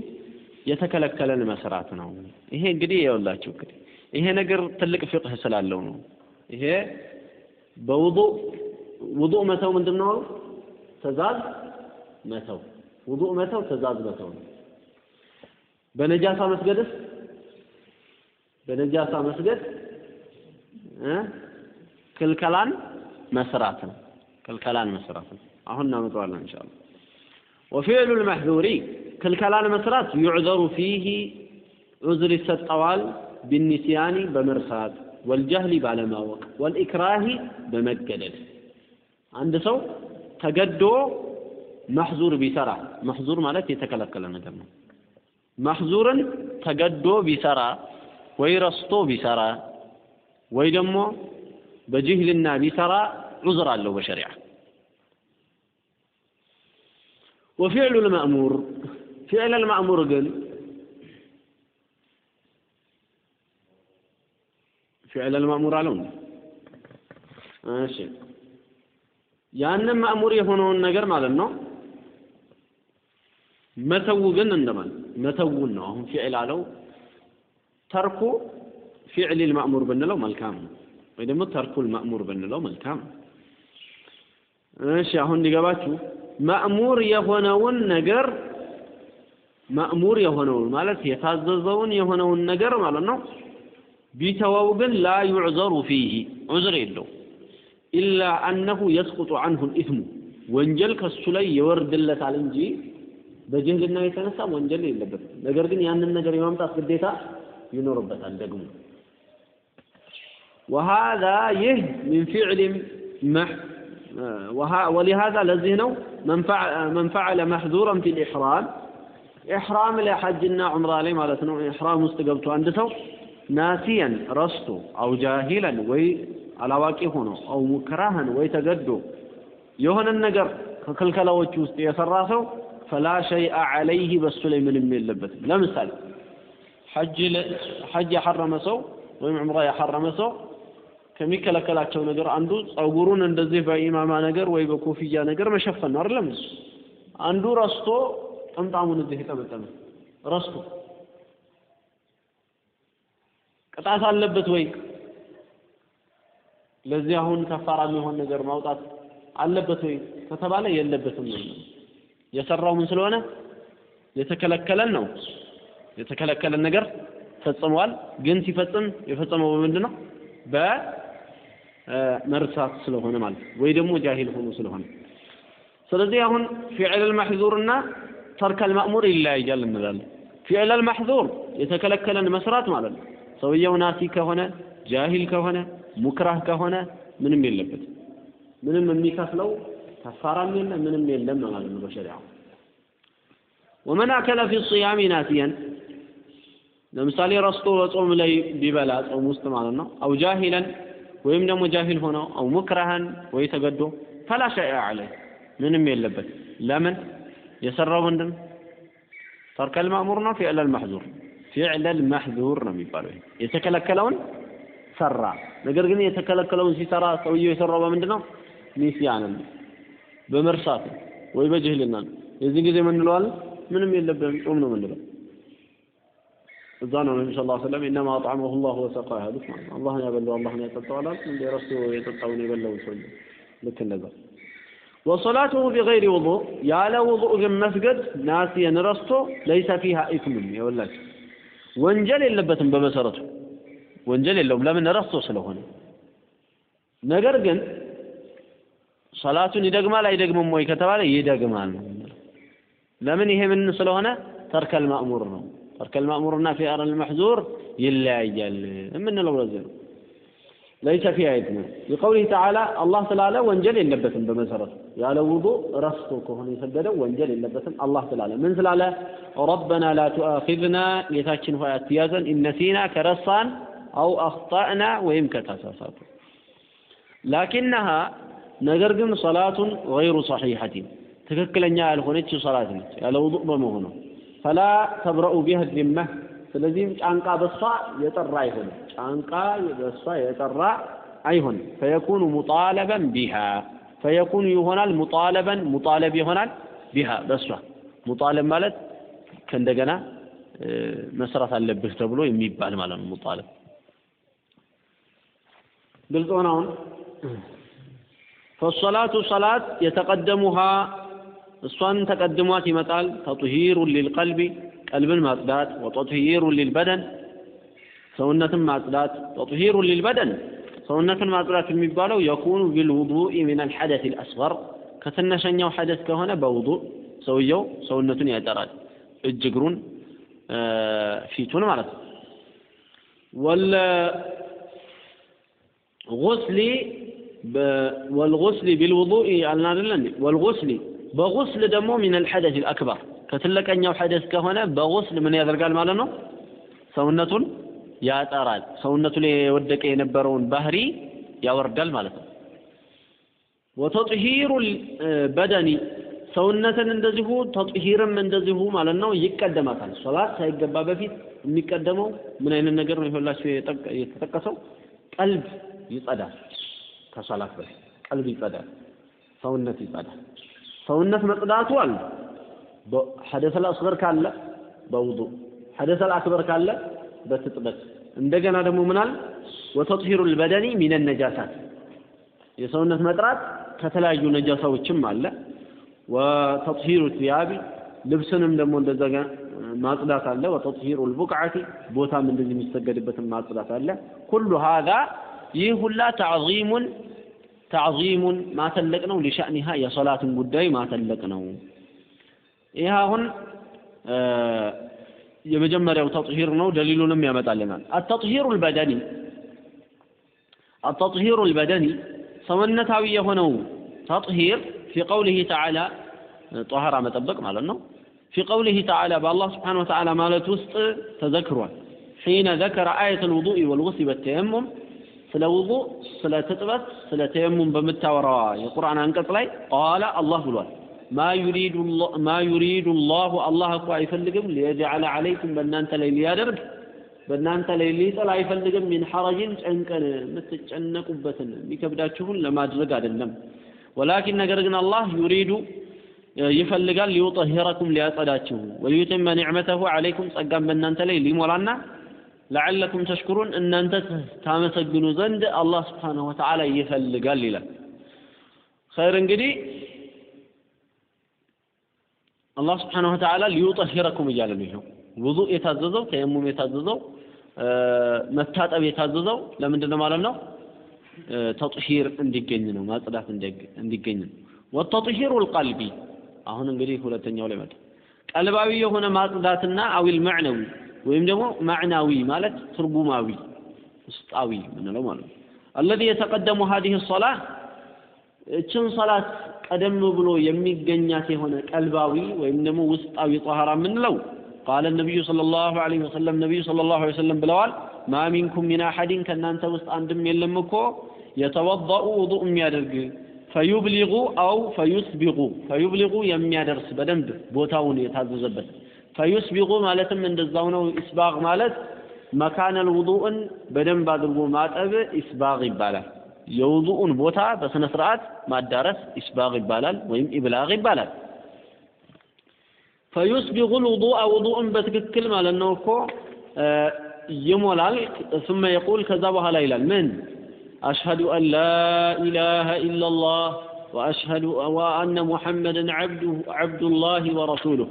Speaker 1: የተከለከለን መስራት ነው። ይሄ እንግዲህ የውላችሁ እንግዲህ ይሄ ነገር ትልቅ ፍቅህ ስላለው ነው። ይሄ በውዱእ ውዱእ መተው ምንድን ነው? ትእዛዝ መተው ውዱእ መተው ትእዛዝ መተው ነው። በነጃሳ መስገድስ በነጃሳ መስገድ ክልከላን መስራት ነው። ክልከላን መስራት ነው። አሁን እናመጣዋለን ኢንሻአላህ። ወፊዕሉ ልመሕዙሪ ክልከላን መስራት ዩዕዘሩ ፊህ ዑዝር ይሰጠዋል ቢኒስያኒ በመርሳት ወልጀህሊ ባለማወቅ ወልኢክራሂ በመገደድ አንድ ሰው ተገዶ መሕዙር ቢሰራ መሕዙር ማለት የተከለከለ ነገር ነው። መሕዙርን ተገዶ ቢሰራ ወይ ረስቶ ቢሰራ ወይ ደግሞ በጅህልና ቢሰራ ዑዝር አለው በሸሪዓ። ወፊዕሉ ልመእሙር ፊዕል ልመእሙር ግን ፊዕል ልመእሙር አለው እንዴ? እሺ ያንን ማእሙር የሆነውን ነገር ማለት ነው መተው ግን እንደማለት መተውን ነው። አሁን ፊዕል አለው ተርኩ ፊዕል ልማእሙር ብንለው መልካም ነው፣ ወይ ደግሞ ተርኩል ማእሙር ብንለው መልካም ነው። እሺ አሁን እንዲገባችሁ ማእሙር የሆነውን ነገር ማእሙር የሆነውን ማለት የታዘዘውን የሆነውን ነገር ማለት ነው። ቢተወው ግን ላ ዩዕዘሩ ፊህ ዑዝር የለው። ኢላ አነሁ የስቁጡ አንሁ ልኢትሙ ወንጀል ከሱ ላይ ይወርድለታል እንጂ በጅህልና የተነሳ ወንጀል የለበትም። ነገር ግን ያንን ነገር የማምጣት ግዴታ ይኖርበታል ደግሞ። ወሃዛ ይህ ሚን ፊዕል ወሊሃዛ ለዚህ ነው መን ፈዐለ መሕዙረን ፊ ልኢሕራም ኢሕራም ለሐጅና ዑምራ ላይ ማለት ነው ኢሕራም ውስጥ ገብቶ አንድ ሰው ናሲያን ረስቶ አው ጃሂለን ወይ አላዋቂ ሆኖ አው ሙክራህን ወይ ተገዶ የሆነን ነገር ከክልከላዎች ውስጥ የሰራ ሰው ፈላ ሸይአ ዐለይህ በሱ ላይ ምንም የለበትም። ለምሳሌ ሐጅ ያሐረመ ሰው ወይም ዑምራ ያሐረመ ሰው ከሚከለከላቸው ነገር አንዱ ጸጉሩን እንደዚህ በኢማማ ነገር ወይ በኮፍያ ነገር መሸፈን ነው አይደለም። አንዱ ረስቶ ጥምጣሙን እዚህ የጠመጠመ ረስቶ ቅጣት አለበት ወይ? ለዚህ አሁን ከፋራ የሚሆን ነገር ማውጣት አለበት ወይ ከተባለ የለበትም ነው። የሰራው ምን ስለሆነ የተከለከለን ነው። የተከለከለን ነገር ፈጽመዋል። ግን ሲፈጽም የፈጸመው በምንድን ነው? በመርሳት ስለሆነ ማለት ወይ ደግሞ ጃሂል ሆኖ ስለሆነ። ስለዚህ አሁን ፊዕል አልመሕዙር እና ተርከል ማእሙር ይለያያል እንላለን። ፊዕል አልመሕዙር የተከለከለን መስራት ማለት ነው። ሰውየው ናሲ ከሆነ ጃሂል ከሆነ ሙክራህ ከሆነ ምንም የለበትም። ምንም የሚከፍለው ከፋራም የለም ምንም የለም ማለት ነው በሸሪዓው። ወመን አከለ ፊ ሲያሚ ናሲየን ለምሳሌ ረስቶ በጾም ላይ ቢበላ ጾም ውስጥ ማለት ነው። አው ጃሂለን ወይም ደግሞ ጃሂል ሆነው አው ሙክረሃን ወይ ተገዶ ፈላ ሸይአ ዐለይህ ምንም የለበት። ለምን የሰራው ምንድን? ተርከል ማእሙር ነው ፊዕለል መሕዙር ፊዕለል መሕዙር ነው የሚባለው። የተከለከለውን ሰራ። ነገር ግን የተከለከለውን ሲሰራ ሰውየው የሰራው በምንድን ነው? ኒስያንን በመርሳት ወይ በጅህልና የዚህ ጊዜ ምን እንለዋለን? ምንም የለብህም ጾም ነው የምንለው። እዛ ነው ነቢ ስ ሰለም ኢነማ አጥዓመሁ ላሁ ወሰቃ ያሉት ማለት ነው። አላህን ያበላው አላህን ያጠጣው እንደ ረስቶ የጠጣውን የበላውን ሰው ልክ እንደዛ። ወሶላቱሁ ቢገይሪ ውዱእ ያለ ውዱእ ግን መስገድ ناسيا ረስቶ ليس فيها إثم የወላችሁ ወንጀል የለበትም በመሰረቱ። ወንጀል የለውም። ለምን? ረስቶ ስለሆነ። ነገር ግን ሰላቱን ይደግማል አይደግምም ወይ ከተባለ ይደግማል ለምን ይሄ ምን ስለሆነ? ترك المأمور ነው ترك المأمور ና فعل المحظور ይለያያል የምንለው ለዚህ ነው ليس فيها إثم ሊቀውሊህ ተዓላ አላህ ስላለ ወንጀል የለበትም በመሰረቱ ያለ ውዱእ ረስቶ ከሆነ የሰገደው ወንጀል የለበትም አላህ ስላለ ምን ስላለ ረበና ላ ቱአኺዝና ጌታችን ሆይ አትያዘን ኢነሲና ከረሳን አው አኽጣእና ወይም ከተሳሳቱ ላኪነሃ ነገር ግን ሰላቱን ገይሩ ሰሒሐቲን ትክክለኛ ያልሆነች ሰላት ነች ያለ ውዱእ በመሆኑ ፈላ ተብረኡ ቢህ ዚመህ ስለዚህም ጫንቃ በሷ የጠራ አይሆንም ጫንቃ በሷ የጠራ አይሆንም ፈየኩኑ ሙጣለበን ቢሃ ፈየኩኑ ይሆናል ሙጣለበን ሙጣለብ ይሆናል ቢሃ በሷ ሙጣለብ ማለት ከእንደገና መስራት አለብህ ተብሎ የሚባል ማለት ነው ሙጣለብ ግልጽ ሆነ አሁን ፈሰላቱ ሰላት የተቀደሙሃ እሷን ተቀድሟት ይመጣል ተጥሂሩን ሊልቀልቢ ቀልብን ማጽዳት ወተጥሂሩን ሊልበደን ሰውነትን ማጽዳት ተጥሂሩን ሊልበደን ሰውነትን ማጽዳት የሚባለው የኩኑ ቢልውዱኢ ሚን አልሐደት አልአስገር ከትነሸኛው ሐደት ከሆነ በውዱእ ሰውየው ሰውነቱን ያጠራል እጅ እግሩን ፊቱን ማለት ነው ወል ጉስሊ والغسل بالوضوء አልና አይደለ والغسل በጉስል ደግሞ ሚን አልሐደት አልአክበር ከትለቀኛው ሐደስ ከሆነ በጉስል ምን ያደርጋል ማለት ነው? ሰውነቱን ያጠራል። ሰውነቱ ላይ የወደቀ የነበረውን ባህሪ ያወርዳል ማለት ነው። ወተጥሂሩ በደኒ ሰውነትን እንደዚሁ ተጥሂርም እንደዚሁ ማለት ነው ይቀደማታል። ሶላት ሳይገባ በፊት የሚቀደመው ምን አይነት ነገር ነው ይኸውላችሁ የተጠቀሰው? ቀልብ ይጸዳል። ከሶላት በፊት ቀልብ ይጸዳል። ሰውነት ይጸዳል ሰውነት መጽዳቱ አለ። ሐደሰ አልአስገር ካለ በውዱእ ሐደሰ አልአክበር ካለ በትጥበት። እንደገና ደግሞ ምናል ወተጥሂሩ ልበደኒ ሚን ነጃሳት። የሰውነት መጥራት ከተለያዩ ነጃሳዎችም አለ። ወተጥሂሩ ቲያቢ ልብስንም ደግሞ እንደዛ ማጽዳት አለ። ወተጥሂሩ ልቡቅዓቲ ቦታም እንደዚህ የሚሰገድበትን ማጽዳት አለ። ኩሉ ሃዛ ይህ ሁላ ተዕዚሙን ተዕዚሙን ማተለቅ ነው ሊሻእኒሃ የሶላትን ጉዳይ ማተለቅ ነው ይህ አሁን የመጀመሪያው ተጥሂር ነው ደሊሉንም ያመጣልናል አተጥሂሩ ልበደኒ አተጥሂሩ ልበደኒ ሰውነታዊ የሆነው ተጥሂር ፊ ቀውሊህ ተዓላ ጠሃራ መጠበቅ ማለት ነው ፊ ቀውሊህ ተዓላ በአላህ ስብሓን ወተዓላ ማለት ውስጥ ተዘክሯል ሒነ ዘከረ አየት ልውዱእ ወልጉስል ወተየሙም ስለ ውዱእ ስለ ትጥበት ስለ ተየሙም በምታወራዋ የቁርአን አንቀጽ ላይ ቃለ አላህ ብሏል። ማ ዩሪዱ ላሁ አላህ እኮ አይፈልግም ሊየጅዓለ ዓለይኩም በእናንተ ላይ ሊያደርግ በእናንተ ላይ ሊጥል አይፈልግም ሚን ሐረጅን ጨንቀን የምትጨነቁበትን የሚከብዳችሁን ለማድረግ አይደለም። ወላኪን ነገር ግን አላህ ዩሪዱ ይፈልጋል ሊዩጠሂረኩም ሊያጸዳችሁ። ወሊዩትመ ኒዕመተሁ ዓለይኩም ጸጋን በእናንተ ላይ ሊሞላና ለዓለኩም ተሽኩሩን እናንተ ታመሰግኑ ዘንድ አላህ ስብሓንሁ ወተዓላ ይፈልጋል ይላል። ኸይር እንግዲህ አላህ ስብሓንሁ ወተዓላ ሊዩጠሂረኩም እያለ ነው ይኸው ውዱእ የታዘዘው ተየሙም የታዘዘው መታጠብ የታዘዘው ለምንድን ነው ማለት ነው? ተጥሂር እንዲገኝ ነው ማጽዳት እንዲገኝ ነው። ወተጥሂሩ ልቀልቢ። አሁን እንግዲህ ሁለተኛው ላይ መጣ። ቀልባዊ የሆነ ማጽዳትና አዊል ማዕነዊ ወይም ደግሞ ማዕናዊ ማለት ትርጉማዊ ውስጣዊ ምንለው ማለት ነው። አለዚ የተቀደሙ ሀዲህ ሰላ እችን ሰላት ቀደም ብሎ የሚገኛት የሆነ ቀልባዊ ወይም ደግሞ ውስጣዊ ጠሃራ የምንለው ቃለ ነቢዩ ሰለላሁ ዐለይሂ ወሰለም ነቢዩ ሰለላሁ ዐለይሂ ወሰለም ብለዋል ማ ሚንኩም ሚን አሐዲን ከእናንተ ውስጥ አንድም የለም እኮ የተወضኡ ውዱእ የሚያደርግ ፈዩብሊጉ አው ፈዩስቢቁ ፈዩብሊጉ የሚያደርስ በደንብ ቦታውን የታዘዘበት ፈዩስቢቁ ማለትም እንደዛው ነው ኢስባግ ማለት መካነል ውዱእን በደንብ አድርጎ ማጠብ ኢስባግ ይባላል የውዱኡን ቦታ በስነ ስርዓት ማዳረስ ኢስባግ ይባላል ወይም ኢብላግ ይባላል ፈዩስቢጉ ልውዱአ ውዱእን በትክክል ማለት ነው እኮ ይሞላል ثم يقول ከዛ በኋላ ይላል ምን أشهد أن لا إله إلا الله وأشهد وأن محمدا عبده عبد الله ورسوله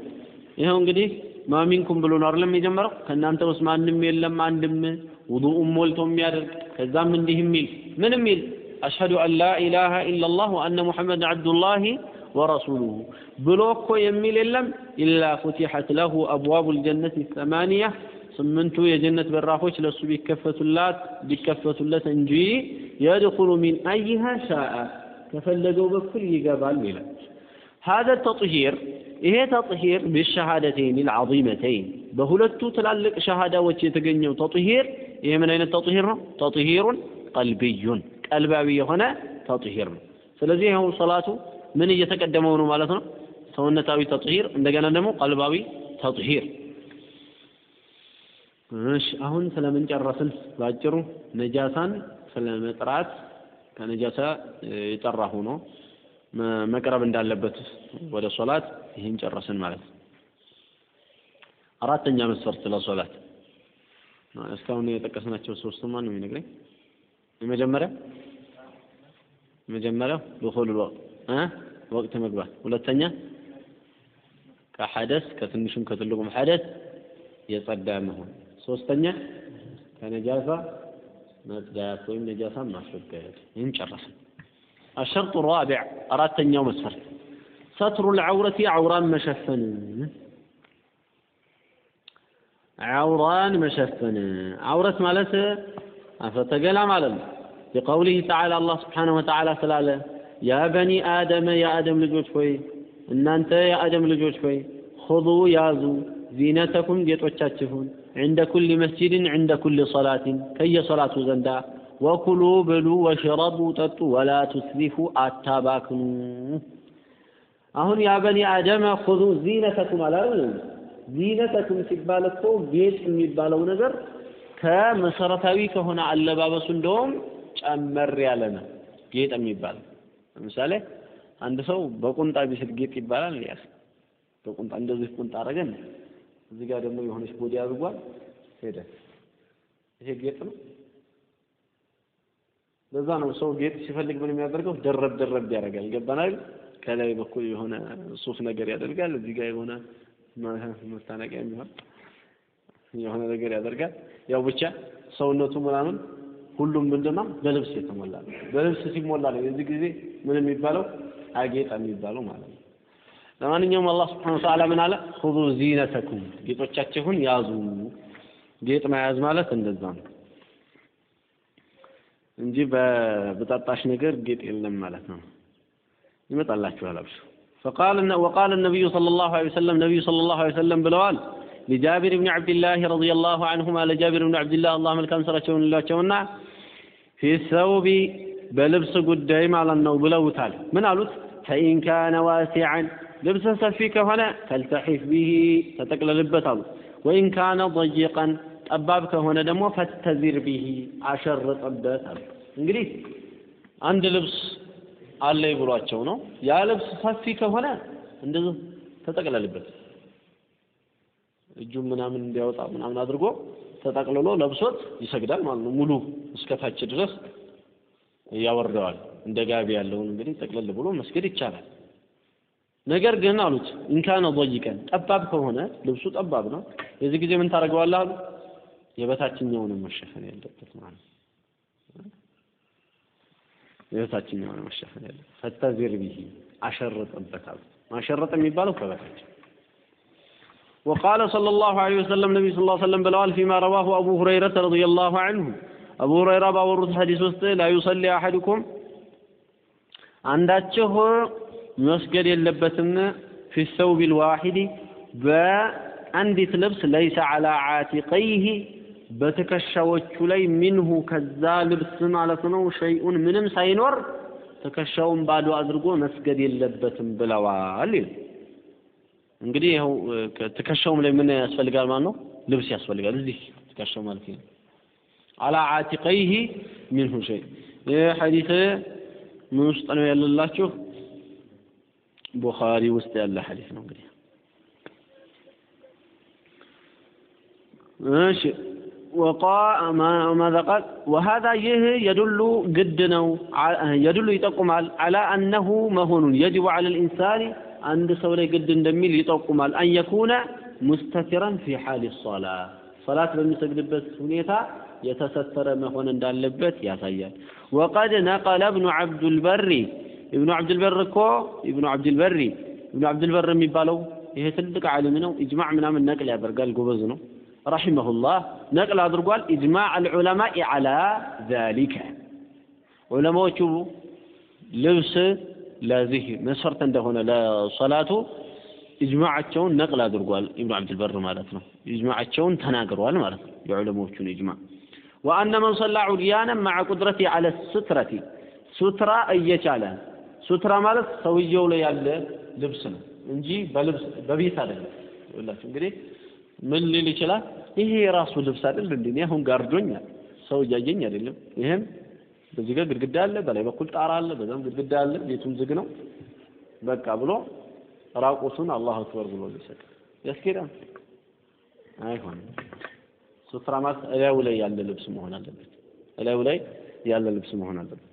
Speaker 1: ይኸው እንግዲህ ማሚንኩም ብሎ ነው አይደለም የጀመረው ከእናንተ ውስጥ ማንም የለም አንድም ውዱኡን ሞልቶ የሚያደርግ ከዛም እንዲህ የሚል ምን የሚል አሽሀዱ አን ላ ኢላሃ ኢላላህ ወአነ ሙሐመድን ዓብዱላሂ ወረሱሉሁ ብሎ እኮ የሚል የለም ኢላ ፉቲሐት ለሁ አብዋቡ ልጀነት ሰማንያ ስምንቱ የጀነት በራፎች ለእሱ ቢከፈቱላት ቢከፈቱለት እንጂ የድኹሉ ሚን አይሃ ሻአ ከፈለገው በኩል ይገባል ይላል هذا التطهير ይሄ ተጥሂር ቢሸሃደተይን ልዓظመተይን በሁለቱ ትላልቅ ሸሃዳዎች የተገኘው ተጥሂር ይሄ ምን አይነት ተጥሂር ነው? ተጥሂሩን ቀልብዩን ቀልባዊ የሆነ ተጥሂር ነው። ስለዚህ ይኸው ሰላቱ ምን እየተቀደመው ነው ማለት ነው? ሰውነታዊ ተጥሂር እንደገና ደግሞ ቀልባዊ ተጥሂር። እሺ አሁን ስለምን ጨረስን? ባጭሩ ነጃሳን ስለመጥራት ከነጃሳ የጠራ ሆኖ መቅረብ እንዳለበት ወደ ሶላት ይህን ጨረስን ማለት ነው። አራተኛ መስፈርት ለሶላት እስካሁን የጠቀስናቸው ሶስቱ ማን ነው የሚነግረኝ? የመጀመሪያ የመጀመሪያው ድኹል ወቅት መግባት። ሁለተኛ ከሐደስ ከትንሹም ከትልቁም ሐደስ የጸዳ መሆን። ሶስተኛ ከነጃሳ መጽዳት ወይም ነጃሳን ማስወገድ። ይህን ጨረስን الشرط الرابع أردت يوم مسفرت ستر العورة عوران مشفن عوران مشفن عورة مالت أفتقل مالا بقوله تعالى الله سبحانه وتعالى سلالة يا بني آدم يا آدم لجوج شوي إن أنت يا آدم لجوج شوي خذوا يازوا زينتكم جيت وتشاتفون عند كل مسجد عند ወኩሉ ብሉ ወሽረቡ ጠጡ ወላ ቱስሪፉ አታባክኑ። አሁን ያ በኒ አደም ኹዙ ዚነተኩም አላለም زينتكم ሲባል እኮ ጌጥ የሚባለው ነገር ከመሰረታዊ ከሆነ አለባበሱ እንደውም ጨመር ያለ ነው። ጌጥ የሚባል ለምሳሌ አንድ ሰው በቁምጣ ቢስል ጌጥ ይባላል። ያስ በቁምጣ እንደዚህ ቁምጣ አረገን እዚህ ጋር ደግሞ የሆነች body አድርጓል። ሄደ። ይሄ ጌጥ ነው። በዛ ነው ሰው ጌጥ ሲፈልግ ምን የሚያደርገው? ደረብ ደረብ ያደርጋል። ገባናል ከላይ በኩል የሆነ ሱፍ ነገር ያደርጋል። እዚህ ጋር የሆነ መታነቂያ የሚሆን የሆነ ነገር ያደርጋል። ያው ብቻ ሰውነቱ ምናምን ሁሉም ምንድነው? በልብስ የተሞላ ነው። በልብስ ሲሞላ ነው የዚህ ጊዜ ምን የሚባለው? አጌጠ የሚባለው ማለት ነው። ለማንኛውም አላህ ስብሐነ ወተዓላ ምን አለ? ሁዙ ዚነተኩም ጌጦቻችሁን ያዙ። ጌጥ መያዝ ማለት እንደዛ ነው እንጂ በብጣጣሽ ነገር ጌጥ የለም ማለት ነው ይመጣላችኋል አብሽሩ فقال وقال النبي صلى الله عليه وسلم نبي صلى الله عليه وسلم ብለዋል لجابر بن عبد الله رضي الله عنهما لجابر بن عبد الله اللهم الكم سرچون ላቸውና في الثوب በልብስ ጉዳይ ማለት ነው ብለውታል ምን አሉት فإن كان واسعا ልብስ ሰፊ ከሆነ ፈልተሒፍ ቢሂ ተጠቅለልበት አሉ ወኢን ካነ ضيقا ጠባብ ከሆነ ደግሞ ፈተዚር ቢሂ አሸርጥበት አሉ። እንግዲህ አንድ ልብስ አለኝ ብሏቸው ነው። ያ ልብስ ሰፊ ከሆነ እንደዚህ ተጠቅለልበት። እጁን ምናምን እንዲያወጣ ምናምን አድርጎ ተጠቅልሎ ለብሶት ይሰግዳል ማለት ነው። ሙሉ እስከታች ድረስ ያወርደዋል። እንደ ጋቢ ያለውን እንግዲህ ጠቅለል ብሎ መስገድ ይቻላል። ነገር ግን አሉት ኢንካነ ضيቀን ጠባብ ከሆነ ልብሱ ጠባብ ነው። የዚህ ጊዜ ምን ታደርገዋለህ አሉ የበታችኛውን መሸፈን ያለበት ማለት የበታችኛውን መሸፈን ያለበት ፈተዚር ቢሂ አሸርጥበት አሉ ማሸረጥ የሚባለው ከበታች وقال صلى الله عليه وسلم النبي صلى الله عليه وسلم بلال فيما رواه أبو هريرة رضي الله عنه أبو هريرة باورد حديث وسط لا يصلي أحدكم عنداتشه مسجد يلبسن في الثوب الواحد በአንዲት ልብስ ለይሰ አላ ዓቲቀይህ በትከሻዎቹ ላይ ሚንሁ ከዛ ልብስ ማለት ነው ሸይኡን ምንም ሳይኖር ትከሻውን ባዶ አድርጎ መስገድ የለበትም ብለዋል ይላል። እንግዲህ ይኸው ትከሻውም ላይ ምን ያስፈልጋል ማለት ነው? ልብስ ያስፈልጋል። እዚህ ትከሻው ማለት ነው። አላ ዓቲቀይህ ሚንሁ ሸይ ይህ ሐዲስ ምን ውስጥ ነው ያለላችሁ? ቡኻሪ ውስጥ ያለ ሐዲስ ነው እንግዲህ እሺ وقال ماذا قال وهذا يه يدل قدنا يدل يطقمال على أنه مهون يجب على الإنسان عند سوري قد دميل يطقمال أن يكون مستترا في حال الصلاة صلاة بمسجد هنيتا يتستر مهون እንዳለበት ያሳያል وقد نقل ابن عبد البر ابن عبد البر እኮ ابن عبد البر ابن عبد البر የሚባለው ይሄ ትልቅ ዓሊም ነው ኢጅማዕ ምናምን ነቅል ያደርጋል ጎበዝ ነው ረሒመሁላህ ነቅል አድርጓል። ኢጅማዕ አልዑለማኢ ዐላ ዛሊከ ዑለማዎቹ ልብስ ለዚህ መስፈርት እንደሆነ ለሶላቱ ኢጅማዓቸውን ነቅል አድርጓል። ኢብኑ አብድልበር ማለት ነው። ኢጅማዓቸውን ተናግሯል ማለት ነው። የዑለማዎቹን ኢጅማዕ ወአነ መን ሰላ ዑድያነ መዐ ቁድረቲ ዐለ ስትረቲ ሱትራ እየቻለ ሱትራ ማለት ሰውየው ላይ ያለ ልብስ ነው እንጂ በልብስ በቤት አይደለም። እንግዲህ ምን ሊል ይችላል? ይሄ የራሱ ልብስ አይደል እንዴ? አሁን ጋርዶኛል፣ ሰው እያየኝ አይደለም። ይሄም በዚህ ጋር ግድግዳ አለ፣ በላይ በኩል ጣራ አለ፣ በዛም ግድግዳ አለ፣ ቤቱም ዝግ ነው። በቃ ብሎ ራቁቱን አላሁ አክበር ብሎ ሊሰጥ ያስኬዳል? አይሆንም። ሱትራ ማለት እላዩ ላይ ያለ ልብስ መሆን አለበት። እላዩ ላይ ያለ ልብስ መሆን አለበት።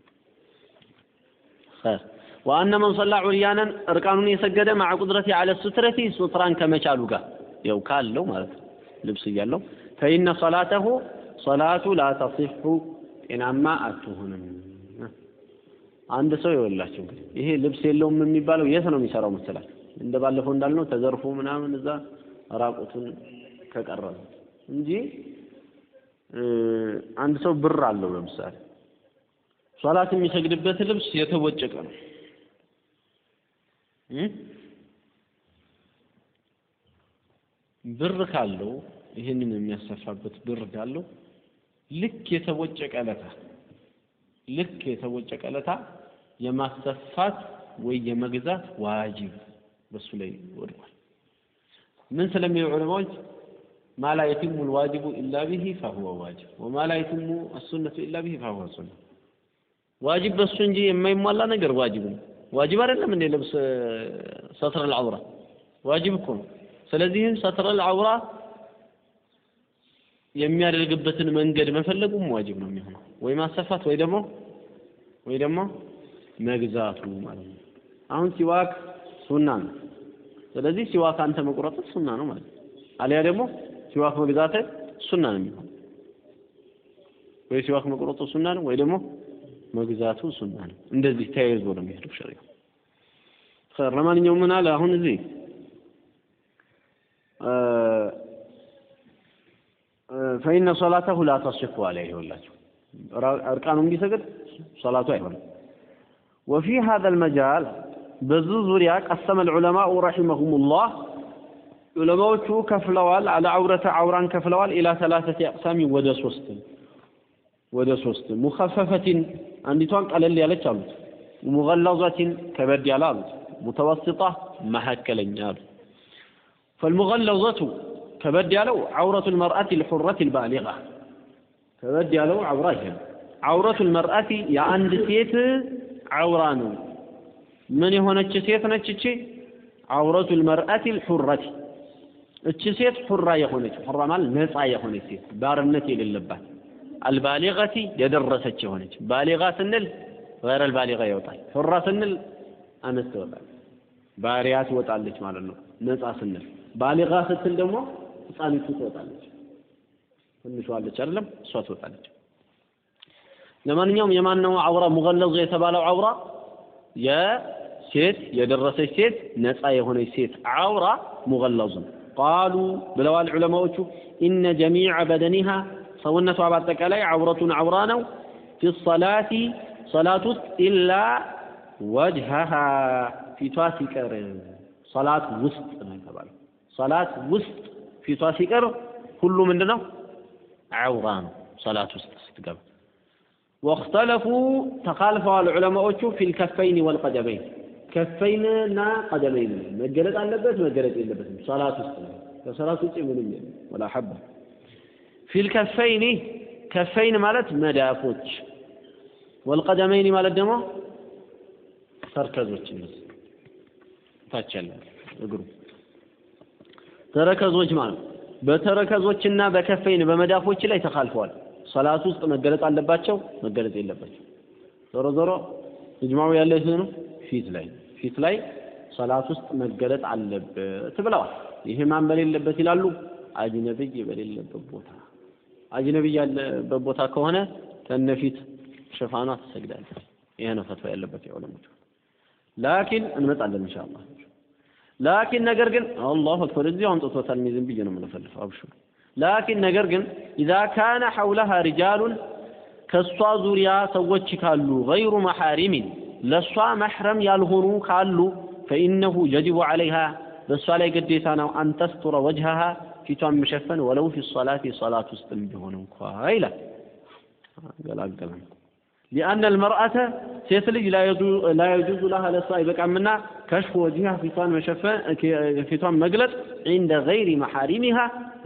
Speaker 1: ወአነ መን ሰላ ዑርያናን እርቃኑን የሰገደ ማዕ ቁድረቲ አለ ሱትረቲ ሱትራን ከመቻሉ ጋር ያው ካለው ማለት ነው ልብስ እያለው ፈኢነ ሰላተሁ ሰላቱ ላ ተሲሑ ጤናማ አትሆንም። አንድ ሰው ይወላችሁ እንግዲህ ይሄ ልብስ የለውም የሚባለው የት ነው የሚሰራው መሰላችሁ? እንደ ባለፈው እንዳልነው ተዘርፎ ምናምን እዛ ራቁቱን ከቀረበ እንጂ አንድ ሰው ብር አለው ለምሳሌ ሶላት የሚሰግድበት ልብስ የተቦጨቀ ነው ብር ካለው ይህንን የሚያሰፋበት ብር ካለው ልክ የተቦጨቀ ለታ ልክ የተቦጨቀ ለታ የማሰፋት ወይ የመግዛት ዋጅብ በሱ ላይ ወድቋል። ምን ስለሚሉ ዑለማዎች ማ ላ የቲሙ ልዋጅቡ ኢላ ቢሂ ፈሁወ ዋጅብ ወማ ላ የቲሙ አሱነቱ ኢላ ቢሂ ፈሁወ ሱና። ዋጅብ በሱ እንጂ የማይሟላ ነገር ዋጅብ ነው። ዋጅብ አይደለም እንዴ ልብስ ሰትረ ልዐውራ ዋጅብ እኮ ነው። ስለዚህም ستر العورة የሚያደርግበትን መንገድ መፈለጉም ዋጅብ ነው የሚሆነው ወይ ማሰፋት ወይ ደግሞ ወይ ደግሞ መግዛቱ ማለት ነው። አሁን ሲዋክ ሱና ነው። ስለዚህ ሲዋክ አንተ መቁረጥ ሱና ነው ማለት አሊያ ደግሞ ሲዋክ መግዛት ሱና ነው የሚሆነው። ወይ ሲዋክ መቁረጡ ሱና ነው ወይ ደግሞ መግዛቱ ሱና ነው። እንደዚህ ተያይዞ ነው የሚሄደው ኸይር ለማንኛውም ምን አለ አሁን እዚህ ፈኢነ ሶላተሁ ላ ተሲሑ አለ ይኸውላችሁ። እርቃኑን ቢሰግድ ሶላቱ አይሆንም። ወፊ ሀዛ ልመጃል በዙ ዙሪያ ቀሰመ ልዑለማኡ ረሒመሁም ዑለማዎቹ ከፍለዋል አለ አውረተ አውራን ከፍለዋል ኢላ ሰላሰቲ አቅሳሚ ወደ ሶስት ወደ ሶስት። ሙኸፈፈቲን አንዲቷን ቀለል ያለች አሉት። ሙገለዘቲን ከበድ ያለ አሉት። ሙተወስጣ መካከለኛ አሉ ፈልሙገለዘቱ ከበድ ያለው ዐውረቱ ልመርአት ልሑረት ልባሊጋ ከበድ ያለው ዐውራ ይሄ ዐውረቱ ልመርአቲ የአንድ ሴት ዐውራ ነው. ምን የሆነች ሴት ነች እቺ? ዐውረቱ ልመርአት ልሑረት እቺ ሴት ሑራ የሆነች ሑራ ማለት ነፃ የሆነች ሴት ባርነት የሌለባት። አልባሊገቲ የደረሰች የሆነች። ባሊጋ ስንል ገይረ አልባሊጋ ይወጣል። ሑራ ስንል አነስ ባሪያ ትወጣለች ማለት ነው። ነፃ ስንል ባሊጋ ስትል ደግሞ ህፃኒቱ ትወጣለች። ትንሿ አለች አይደለም? እሷ ትወጣለች። ለማንኛውም የማን ነው ዐውራ ሙገለዝ የተባለው ዐውራ የሴት የደረሰች ሴት ነፃ የሆነች ሴት ዐውራ ሙገለዙ ቃሉ ብለዋል ዑለማዎቹ ኢነ ጀሚዐ በደኒሃ ሰውነቷ በአጠቃላይ ዐውረቱን ዐውራ ነው። ፊ ሰላቲ ሰላት ውስጥ ኢላ ወጅሀሃ ፊቷ ሲቀር ሰላት ውስጥ ነው የተባለው ሰላት ውስጥ ፊቷ ሲቀር ሁሉ ምንድን ነው ዐውራ ነው ሰላት ውስጥ ስትገባ ወእክተለፉ ተካልፈዋል ዑለማዎቹ ፊል ከፈይን ወልቀደመይን ከፈይንና ቀደመይን መገለጥ አለበት መገለጥ የለበትም. ሰላት ውስጥ ነው. ከሰላት ውጭ ምንም የለም። ወላ ሐባ. ፊል ከፈይኒ ከፈይን ማለት መዳፎች። ወልቀደመይኒ ማለት ደግሞ ተርከዞች እነዚህ ታች ያለ እግሩ ተረከዞች ማለት በተረከዞችና በከፈይን በመዳፎች ላይ ተካልፈዋል። ሰላት ውስጥ መገለጥ አለባቸው መገለጥ የለባቸው። ዞሮ ዞሮ እጅማው ያለ ነው። ፊት ላይ ፊት ላይ ሰላት ውስጥ መገለጥ አለበት ብለዋል። ይሄ ማን በሌለበት ይላሉ? አጅነብይ በሌለበት ቦታ። አጅነብይ ያለበት ቦታ ከሆነ ከነፊት ሽፋኗ ትሰግዳለች ይሄ ነው ፈትዋ ያለበት የዑለሞች ላኪን እንመጣለን ኢንሻአላህ ላኪን ነገር ግን አላሁ አክበር እዚሁ አምጥቶታል ዝም ብዬ ነው የምለፈልፈው አብሽሩ ላኪን ነገር ግን ኢዛ ካነ ሐውለሃ ሪጃሉን ከእሷ ዙሪያ ሰዎች ካሉ ገይሩ መሐሪሚን ለእሷ መሕረም ያልሆኑ ካሉ ፈኢነሁ የጅቡ ዐለይሃ በእሷ ላይ ግዴታ ነው አንተስቱረ ወጅሃሃ ፊቷን መሸፈን ወለው ፊ ሰላት ሰላት ውስጥም ቢሆን እንኳ ይላል ገላገለን ሊአነ አልመርአተ ሴት ልጅ ላ የጁዙ ለሃ ለእሷ አይበቃምና ከሽፍ ወጅሃ ፊቷን መሸፈን ፊቷን መግለጥ ዒንደ ገይሪ መሐሪሚሃ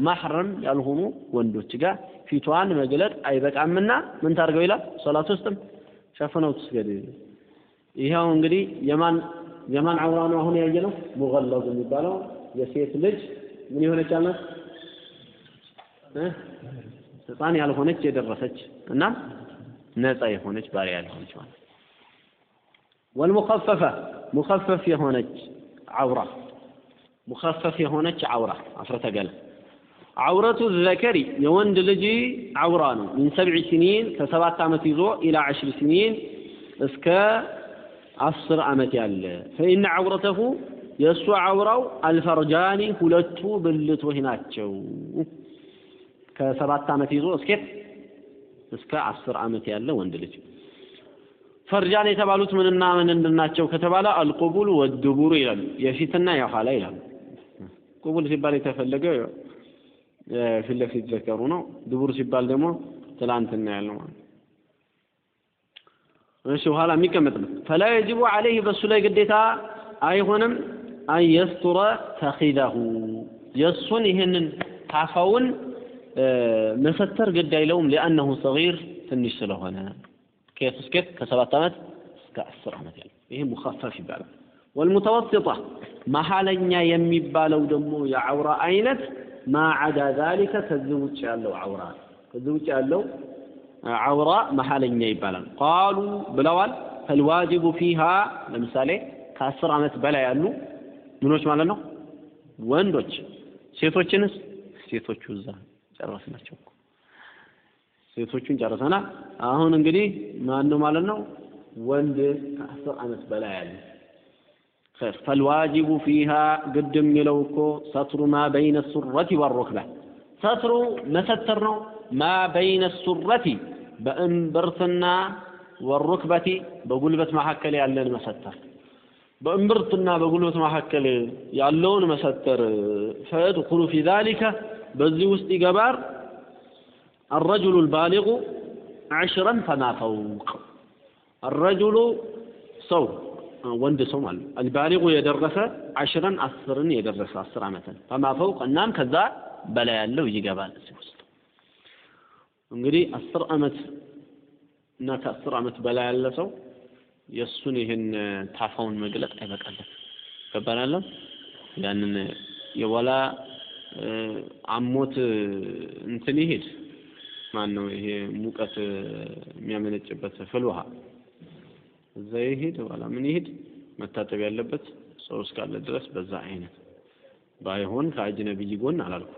Speaker 1: ማሕረም ያልሆኑ ወንዶች ጋር ፊቷን መግለጥ አይበቃምና ምን ታርገው ይላል? ሶላት ውስጥም ሸፍነው ትስገድ ይኸው እንግዲህ የማን የማን ዐውራ ነው አሁን ያየ ነው ሙገለዝ የሚባለው የሴት ልጅ ምን የሆነች አልናት ህፃን ያልሆነች የደረሰች እና ነፃ የሆነች ባሪያ ያልሆነች ማለት ወልሙኸፈፈ ሙኸፈፍ የሆነች ዐውራ ሙኸፈፍ የሆነች ዐውራ አፍረተ ገላ ዐውረቱ ዘከሪ የወንድ ልጅ ዐውራ ነው። ሚን ሰብዕ ሲኒን ከሰባት ዓመት ይዞ ኢላ ዐሽር ሲኒን እስከ አስር ዓመት ያለ። ፈኢነ ዐውረተሁ የእሱ ዐውራው አልፈርጃኒ ሁለቱ ብልቶች ናቸው። ከሰባት ዓመት ይዞ እስኬት እስከ አስር ዓመት ያለ ወንድ ልጅ። ፈርጃን የተባሉት ምንና ምን ናቸው ከተባለ አልቁቡል ወድቡሩ ይላሉ። የፊትና የኋላ ይላሉ። ቁቡል ሲባል የተፈለገው ፊት ለፊት ዘከሩ ነው። ድቡር ሲባል ደግሞ ትላንትና ያለው ማለት እሺ ኋላ የሚቀመጥበት ፈላ የጅቡ ዐለይህ በእሱ ላይ ግዴታ አይሆንም አን የስቱረ ተኺደሁ የእሱን ይህንን ታፋውን መሰተር ግድ አይለውም ሊአነሁ ሰጊር ትንሽ ስለሆነ። ከየት እስከየት ከሰባት ዓመት እስከ አስር ዓመት ያለው። ይሄ ሙኸፈፍ ይባላል። ወልሙተወስጣ መሀለኛ የሚባለው ደግሞ የዐውራ አይነት ማ ዐዳ ዛሊከ ከዚህ ውጭ ያለው ዐውራ ከዚህ ውጭ ያለው ዐውራ መሀለኛ ይባላል። ቃሉ ብለዋል ፈልዋጅቡ ፊሃ ለምሳሌ ከአስር ዓመት በላይ ያሉ ምኖች ማለት ነው። ወንዶች ሴቶችንስ? ሴቶቹ እዛ ጨረስናቸው። ሴቶቹን ጨርሰናል። አሁን እንግዲህ ማነው ማለት ነው? ወንድ ከአስር ዓመት በላይ ያለ ፈልዋጅቡ ፊሃ ግድ የሚለው እኮ ሰትሩ ማ በይነ ሱረቲ ወሩክባ ሰትሩ መሰተር ነው። ማ በይነ ሱረቲ በእምብርትና ወሩክበቲ በጉልበት መካከል ያለን መሰተር በእምብርትና በጉልበት መካከል ያለውን መሰተር ፈድኹሉ ፊ ዛሊከ በዚህ ውስጥ ይገባር الرجل البالغ عشرا فما فوق الرجل ሰው ወንድ ሰው ማለት አልባሊጉ የደረሰ አሽረን አስርን የደረሰ አስር ዓመትን ፈማ ፈውቅ እናም ከዛ በላይ ያለው ይገባል እዚህ ውስጥ እንግዲህ አስር ዓመት እና ከአስር ዓመት በላይ ያለ ሰው የእሱን ይህን ታፋውን መግለጥ አይበቃለም ገባናለም ያንን የወላ አሞት እንትን ይሄድ። ማን ነው ይሄ ሙቀት የሚያመነጭበት ፍል ውሃ። እዛ ይሄድ ኋላ ምን ይሄድ? መታጠብ ያለበት ሰው እስካለ ድረስ በዛ አይነት። ባይሆን ከአጅነብይ ጎን አላልኩ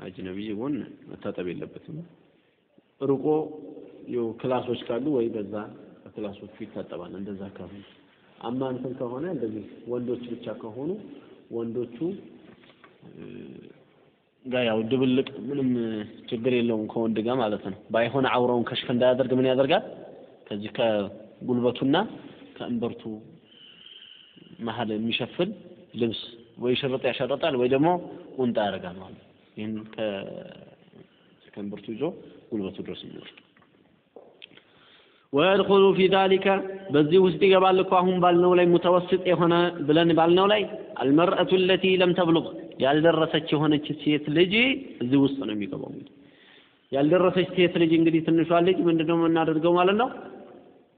Speaker 1: አጅነብይ ጎን መታጠብ የለበትም። ርቆ ይኸው class ኦች ካሉ ወይ በዛ ከ class ኦቹ ይታጠባል። እንደዛ ከሆነ أما እንትን ከሆነ እንደዚህ ወንዶች ብቻ ከሆኑ ወንዶቹ ጋር ያው ድብልቅ ምንም ችግር የለውም ከወንድ ጋር ማለት ነው። ባይሆን አውራውን كشف እንዳያደርግ ምን ያደርጋል? ከዚህ ከጉልበቱና ከእንብርቱ መሀል የሚሸፍን ልብስ ወይ ሽርጥ ያሸርጣል ወይ ደግሞ ቁንጣ ያደርጋል ማለት ይህን ከእንበርቱ ይዞ ጉልበቱ ድረስ የሚወርድ። ወየድኹሉ ፊ ዛሊከ በዚህ ውስጥ ይገባል እኮ አሁን ባልነው ላይ ሙተወስጥ የሆነ ብለን ባልነው ላይ አልመርአቱ ለቲ ለም ተብሉግ ያልደረሰች የሆነች ሴት ልጅ እዚህ ውስጥ ነው የሚገባው። እንግዲህ ያልደረሰች ሴት ልጅ እንግዲህ ትንሿ ልጅ ምንድነው የምናደርገው ማለት ነው?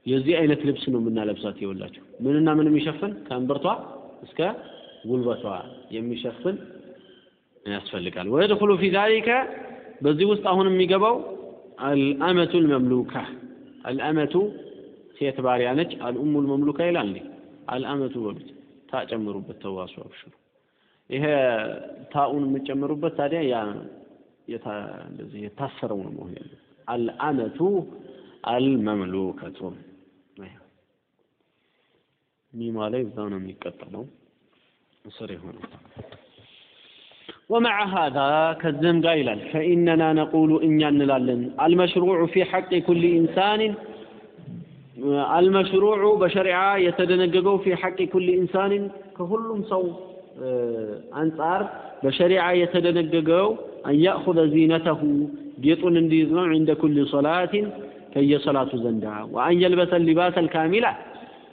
Speaker 1: የዚህ አይነት ልብስ ነው የምናለብሳት። ይኸውላችሁ ምንና ምን የሚሸፍን? ከእምብርቷ እስከ ጉልበቷ የሚሸፍን ያስፈልጋል። ወየድኹሉ ፊ ዛሊከ በዚህ ውስጥ አሁን የሚገባው አልአመቱ ልመምሉካ አልአመቱ ሴት ባሪያ ነች። አልኡሙ ልመምሉካ ይላል እንዴ? አልአመቱ በሉት ታጨምሩበት ተዋሱ አብሽሩ ይሄ ታኡን የምጨምሩበት ታዲያ ያ እንደዚህ የታሰረው ነው መሆን ያለው አልአመቱ አልመምሉከቱ ሚማ ላይ እዛው ነው የሚቀጠለው ስር የሆነው ومع هذا كذم قائلا فإننا نقول إن نلالن المشروع في حق كل إنسان المشروع بشريعة يتدنققوا في حق كل إنسان كهلم صو أنصار بشريعة يتدنججو أن يأخذ زينته جيتون ديزن عند كل صلاة كي صلاة زندع وأن يلبس اللباس الكاملة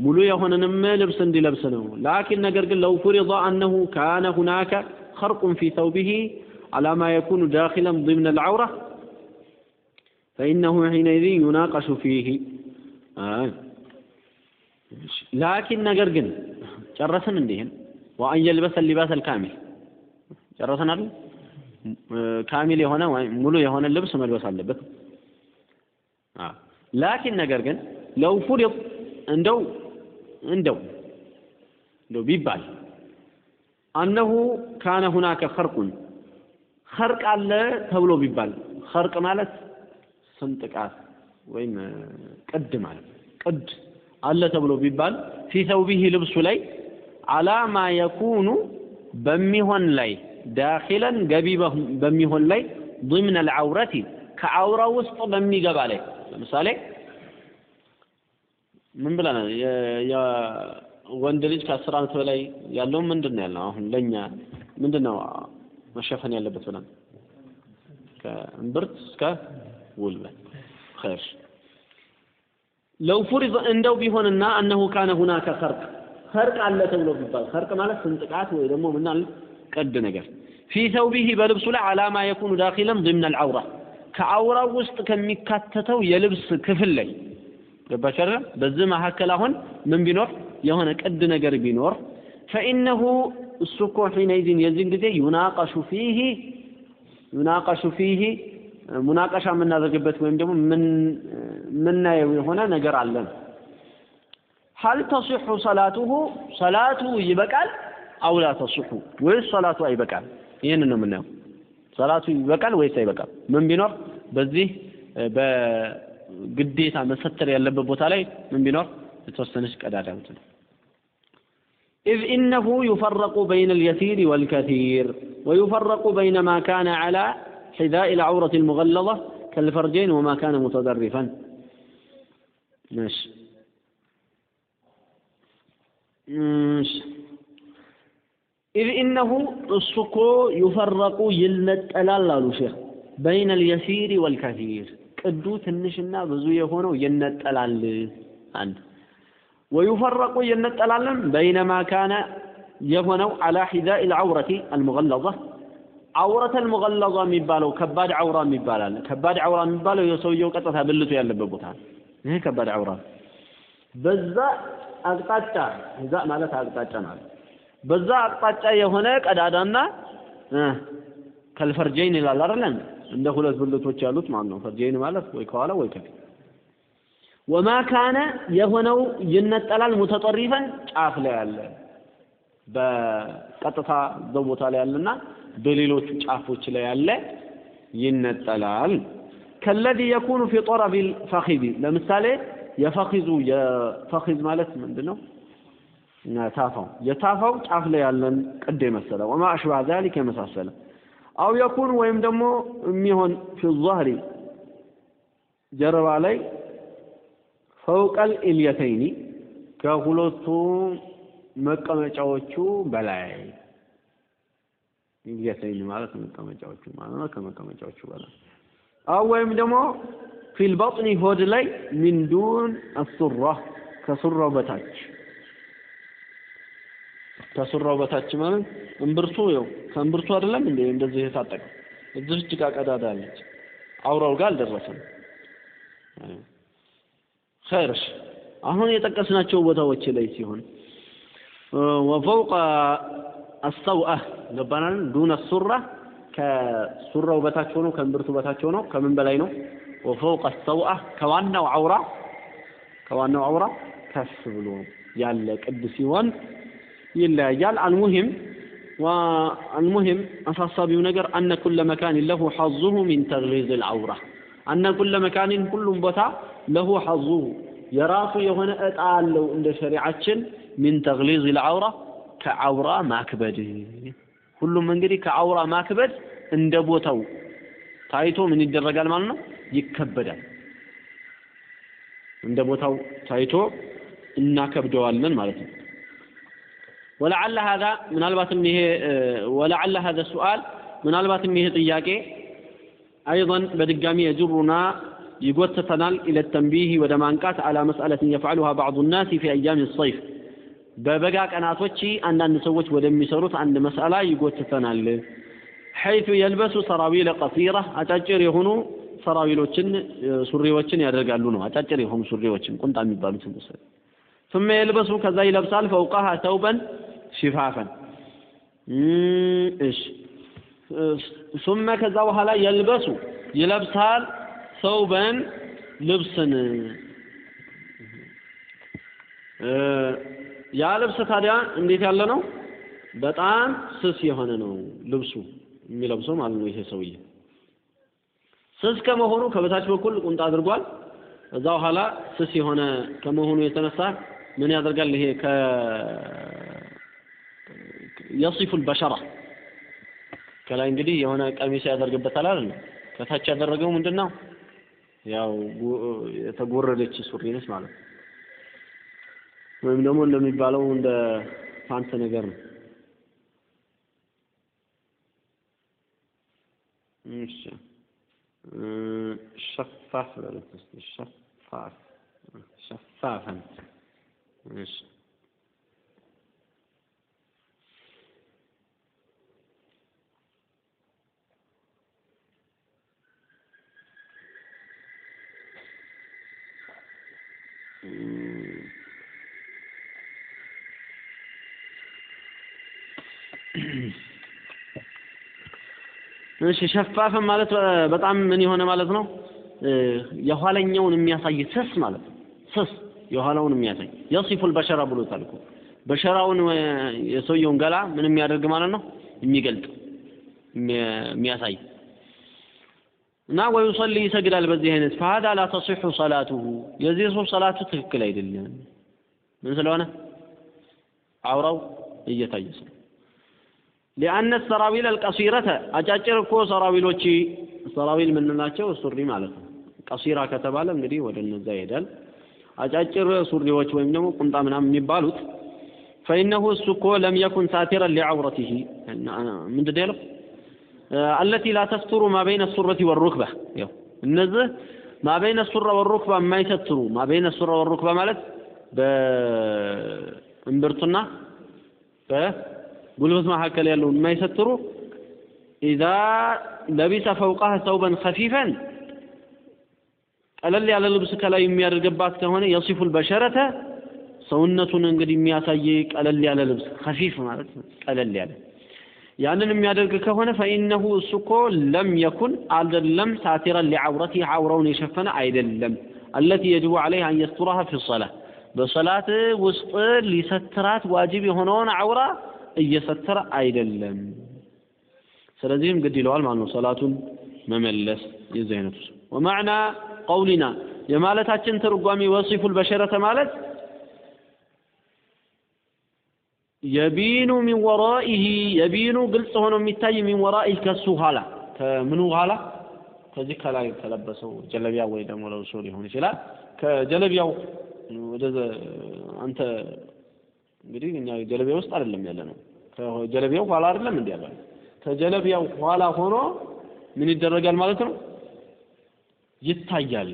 Speaker 1: ملوية هنا نما لبس دي لبسنه لكن نقرق لو فرض أنه كان هناك خرق في ثوبه على ما يكون داخلا ضمن العورة فإنه حينئذ يناقش فيه لكن لكن نقرق جرسن عندهم ወአን የልበሰ ሊባስ አልካሚል ጨረሰናል። ካሚል የሆነ ሙሉ የሆነ ልብስ መልበስ አለበት። ላኪን ነገር ግን ለው ፉሪጥ እንደው እንደው እንደው ቢባል አነሁ ካነ ሁናከ ኸርቁን ኸርቅ አለ ተብሎ ቢባል ኸርቅ ማለት ስንጥቃት ወይም ቅድ ማለት ቅድ አለ ተብሎ ቢባል ፊ ተውቢሂ ልብሱ ላይ አላማ የኩኑ በሚሆን ላይ ዳኪለን ገቢ በሚሆን ላይ ضمن العورة ከአውራ ውስጥ በሚገባ ላይ። ለምሳሌ ምን ብለናል? ወንድ ልጅ ከአስር ዓመት በላይ ያለው ምንድን ነው ያልነው? አሁን ለኛ ምንድን ነው መሸፈን ያለበት ብለን? ከእምብርት እስከ ጉልበት። ኸይር። ለው ፉሪዘ እንደው ቢሆንና አነሁ ካነ ሁናከ ኸርቅ። ኸርቅ አለ ተብሎ ቢባል ኸርቅ ማለት ስንጥቃት ወይ ደግሞ ምናል ቀድ ነገር ፊ ተውቢህ በልብሱ ላይ አላማ የኩኑ ዳኪለን ضمن العورة ከአውራው ውስጥ ከሚካተተው የልብስ ክፍል ላይ ገባችሁ አይደል በዚህ መካከል አሁን ምን ቢኖር የሆነ ቅድ ነገር ቢኖር ፈኢነሁ እሱ እኮ ሒነይዚን የዚህን ጊዜ ዩናቀሹ ፊህ ዩናቀሹ ፊህ ሙናቀሻ የምናደርግበት ወይም ደግሞ የምናየው የሆነ ነገር አለን ሀል ተሲሑ ሰላቱሁ ሰላቱ ይበቃል አው ላ ተሲሑ ወይስ ሰላቱ አይበቃል ይህን ነው የምናየው ሰላቱ ይበቃል ወይስ አይበቃም ምን ቢኖር በዚህ በግዴታ መሰተር ያለበት ቦታ ላይ ምን ቢኖር የተወሰነች ቀዳዳ እንትን إذ إنه يفرق بين اليسير والكثير ويفرق بين ما كان على حذاء العورة المغلظة كالفرجين وما كان متدرفا ماشي إذ إنه السكو يفرق يلنة ألالا لشيخ بين اليسير والكثير. كدو تنشنا بزو يهونو ينة ألالا ويفرق ينة ألالا بين ما كان يهونو على حذاء العورة المغلظة. عورة المغلظة بالو كباد عورة من مبالا كباد عورة من بالو يسوي يوكتها بلتو يلببوتها إيه كباد عورة؟ በዛ አቅጣጫ እዛ ማለት አቅጣጫ ማለት በዛ አቅጣጫ የሆነ ቀዳዳና ከልፈርጀይን ይላል አይደለም እንደ ሁለት ብልቶች ያሉት ማለት ነው። ፈርጀይን ማለት ወይ ከኋላ ወይ ከፊት። ወማ ካነ የሆነው ይነጠላል ሙተጠሪፈን ጫፍ ላይ ያለ በቀጥታ እዛው ቦታ ላይ ያለና በሌሎቹ ጫፎች ላይ ያለ ይነጠላል። ከለዚ የኩኑ ፊ ጠረፊ ልፈኺዚ ለምሳሌ የፈኺዙ የፈኺዝ ማለት ምንድን ነው ታፋው የታፋው ጫፍ ላይ ያለን ቅድ የመሰለ ወማ አሽባህ ዛሊክ የመሳሰለ አው የኩን ወይም ደግሞ የሚሆን ፊ ዛህሪ ጀርባ ላይ ፈውቀል ኢልየተይኒ ከሁለቱ መቀመጫዎቹ በላይ ኢልየተይኒ ማለት መቀመጫዎቹ ማለት ነው። ከመቀመጫዎቹ በላይ አው ወይም ደግሞ ፊል በጥኒ ሆድ ላይ ሚን ዱን አሱራ ከሱራው በታች። ከሱራው በታች ማለት እምብርቱ ይኸው ከእምብርቱ አይደለም እንዴ? እንደዚህ የታጠቀ እዚህች ጋር ቀዳዳ አለች። አውራው ጋር አልደረሰም። ኸይርሽ አሁን የጠቀስናቸው ቦታዎች ላይ ሲሆን ወፈውቀ አስተውአ ገባናል ዱነ ሱራ ከሱራው በታች ሆኖ ከእምብርቱ በታች ሆኖ ከምን በላይ ነው ወፈውቀ አስተውአ ከዋናው አውራ ከዋናው አውራ ከፍ ብሎ ያለ ቅድ ሲሆን ይለያያል አልሙሂም والمهم አሳሳቢው ነገር አነ ኩለ መካን ለሁ ሐዙሁ ሚን ተግሊዝ ልዐውራ አነ ኩለ መካንን ሁሉም ቦታ ለሁ ሐዙሁ የራሱ የሆነ እጣ አለው እንደ ሸሪዓችን ሚን ተግሊዝ ልዐውራ ከዐውራ ማክበድ ሁሉም እንግዲህ ከዐውራ ማክበድ እንደ ቦታው ታይቶ ምን ይደረጋል ማለት ነው? ይከበዳል። እንደ ቦታው ታይቶ እናከብደዋለን ማለት ነው። ወለዓለ ሀዛ ምናልባትም ይሄ ወለዓለ ሀዛ ሱአል ምናልባትም ይሄ ጥያቄ አይضን በድጋሚ የጅሩና ይጎተተናል ኢለ ተንቢህ ወደ ማንቃት አላ መስአለትን የፍዓሉሃ ባዕዱ ናሲ ፊ አያም ሰይፍ በበጋ ቀናቶች አንዳንድ ሰዎች ወደሚሰሩት አንድ መስአላ ይጎትተናል حيث يلبس سراويل قصيرة አጫጭር የሆኑ ሰራዊሎችን ሱሪዎችን ያደርጋሉ ነው አጫጭር የሆኑ ሱሪዎችን ቁንጣ የሚባሉትን ثم يلبس ከዛ ይለብሳል فوقها ثوبا ሽፋፈን እሺ ثم ከዛ በኋላ የልበሱ ይለብሳል ሰውበን ልብስን ያ ልብስ ታዲያ እንዴት ያለ ነው በጣም ስስ የሆነ ነው ልብሱ የሚለብሰው ማለት ነው። ይሄ ሰውዬ ስስ ከመሆኑ ከበታች በኩል ቁምጣ አድርጓል። እዛ በኋላ ስስ የሆነ ከመሆኑ የተነሳ ምን ያደርጋል? ይሄ ከ የሲፉል በሸራ ከላይ እንግዲህ የሆነ ቀሚስ ያደርግበታል አይደል? ከታች ያደረገው ምንድነው? ያው የተጎረደች ሱሪ ነች ማለት ነው። ወይም ደግሞ እንደሚባለው እንደ ፓንት ነገር ነው። እሺ ሸፋፍ በለት እስኪ ሸፋፍ ሸፋፈን እሺ እሺ ሸፋፍን ማለት በጣም ምን የሆነ ማለት ነው? የኋለኛውን የሚያሳይ ስስ ማለት ነው። ስስ የኋላውን የሚያሳይ የሲፉል በሸራ ብሎታል እኮ። በሸራውን የሰውየውን ገላ ምን የሚያደርግ ማለት ነው? የሚገልጥ የሚያሳይ እና ወዩሰሊ ይሰግዳል በዚህ አይነት። ፈሀዳ ላ ተሲሑ ሰላቱሁ። የዚህ ሰው ሰላቱ ትክክል አይደለም። ምን ስለሆነ? አውራው እየታየ ሊአነ ሰራዊል አልቀሲረተ አጫጭር እኮ ሰራዊሎች ሰራዊል የምንላቸው ሱሪ ማለት ነው ቀሲራ ከተባለ እንግዲህ ወደ እነዛ ይሄዳል አጫጭር ሱሪዎች ወይም ደግሞ ቁምጣ ምናምን የሚባሉት ፈኢነሁ እሱ እኮ ለም የኩን ሳቲረን ሊዐውረቲሂ ምንድን ያለው አለቲ ላ ተስትሩ ሱረቲ ወሩክባ ያው እነዚህ ማ ሱራ ወሩክባ የማይሰትሩ ማ ሱራ ወሩክባ ማለት በእምብርቱና በጉልበት መካከል ያለውን የማይሰትሩ ኢዛ ለቢሰ ፈውቃህ ሰውበን ከፊፈን ቀለል ያለ ልብስ ከላይ የሚያደርግባት ከሆነ የሲፉል በሸረተ ሰውነቱን እንግዲህ የሚያሳይ ቀለል ያለ ልብስ ከፊፍ ማለት ቀለል ያለ ያንን የሚያደርግ ከሆነ ፈኢነሁ እሱ እኮ ለም የኩን አይደለም ሳቲረን ሊዐውረቲ ዐውረውን የሸፈነ አይደለም። አለቲ የጅቡ ዐለይህ አን የስቱራሃ ፊ ሰላ በሰላት ውስጥ ሊሰትራት ዋጅብ የሆነውን ዐውራ እየሰተረ አይደለም። ስለዚህም ግድ ይለዋል ማለት ነው ሰላቱን መመለስ የዚህ አይነቱ ወማዕና ቀውሊና የማለታችን ትርጓሜ ወሲፉል በሸረተ ማለት የቢኑ ሚን ወራኢህ የቢኑ ግልጽ ሆኖ የሚታይ ሚን ወራኢህ ከሱ ኋላ ከምኑ ኋላ? ከዚህ ከላይ ከለበሰው ጀለቢያ ወይ ደግሞ ለብሶ ሊሆን ይችላል። ከጀለቢያው ወደ አንተ እንግዲህ እኛ ጀለቢያ ውስጥ አይደለም ያለ ነው ከጀለቢያው ኋላ አይደለም እንዲ ያለ ከጀለቢያው ኋላ ሆኖ ምን ይደረጋል ማለት ነው? ይታያል።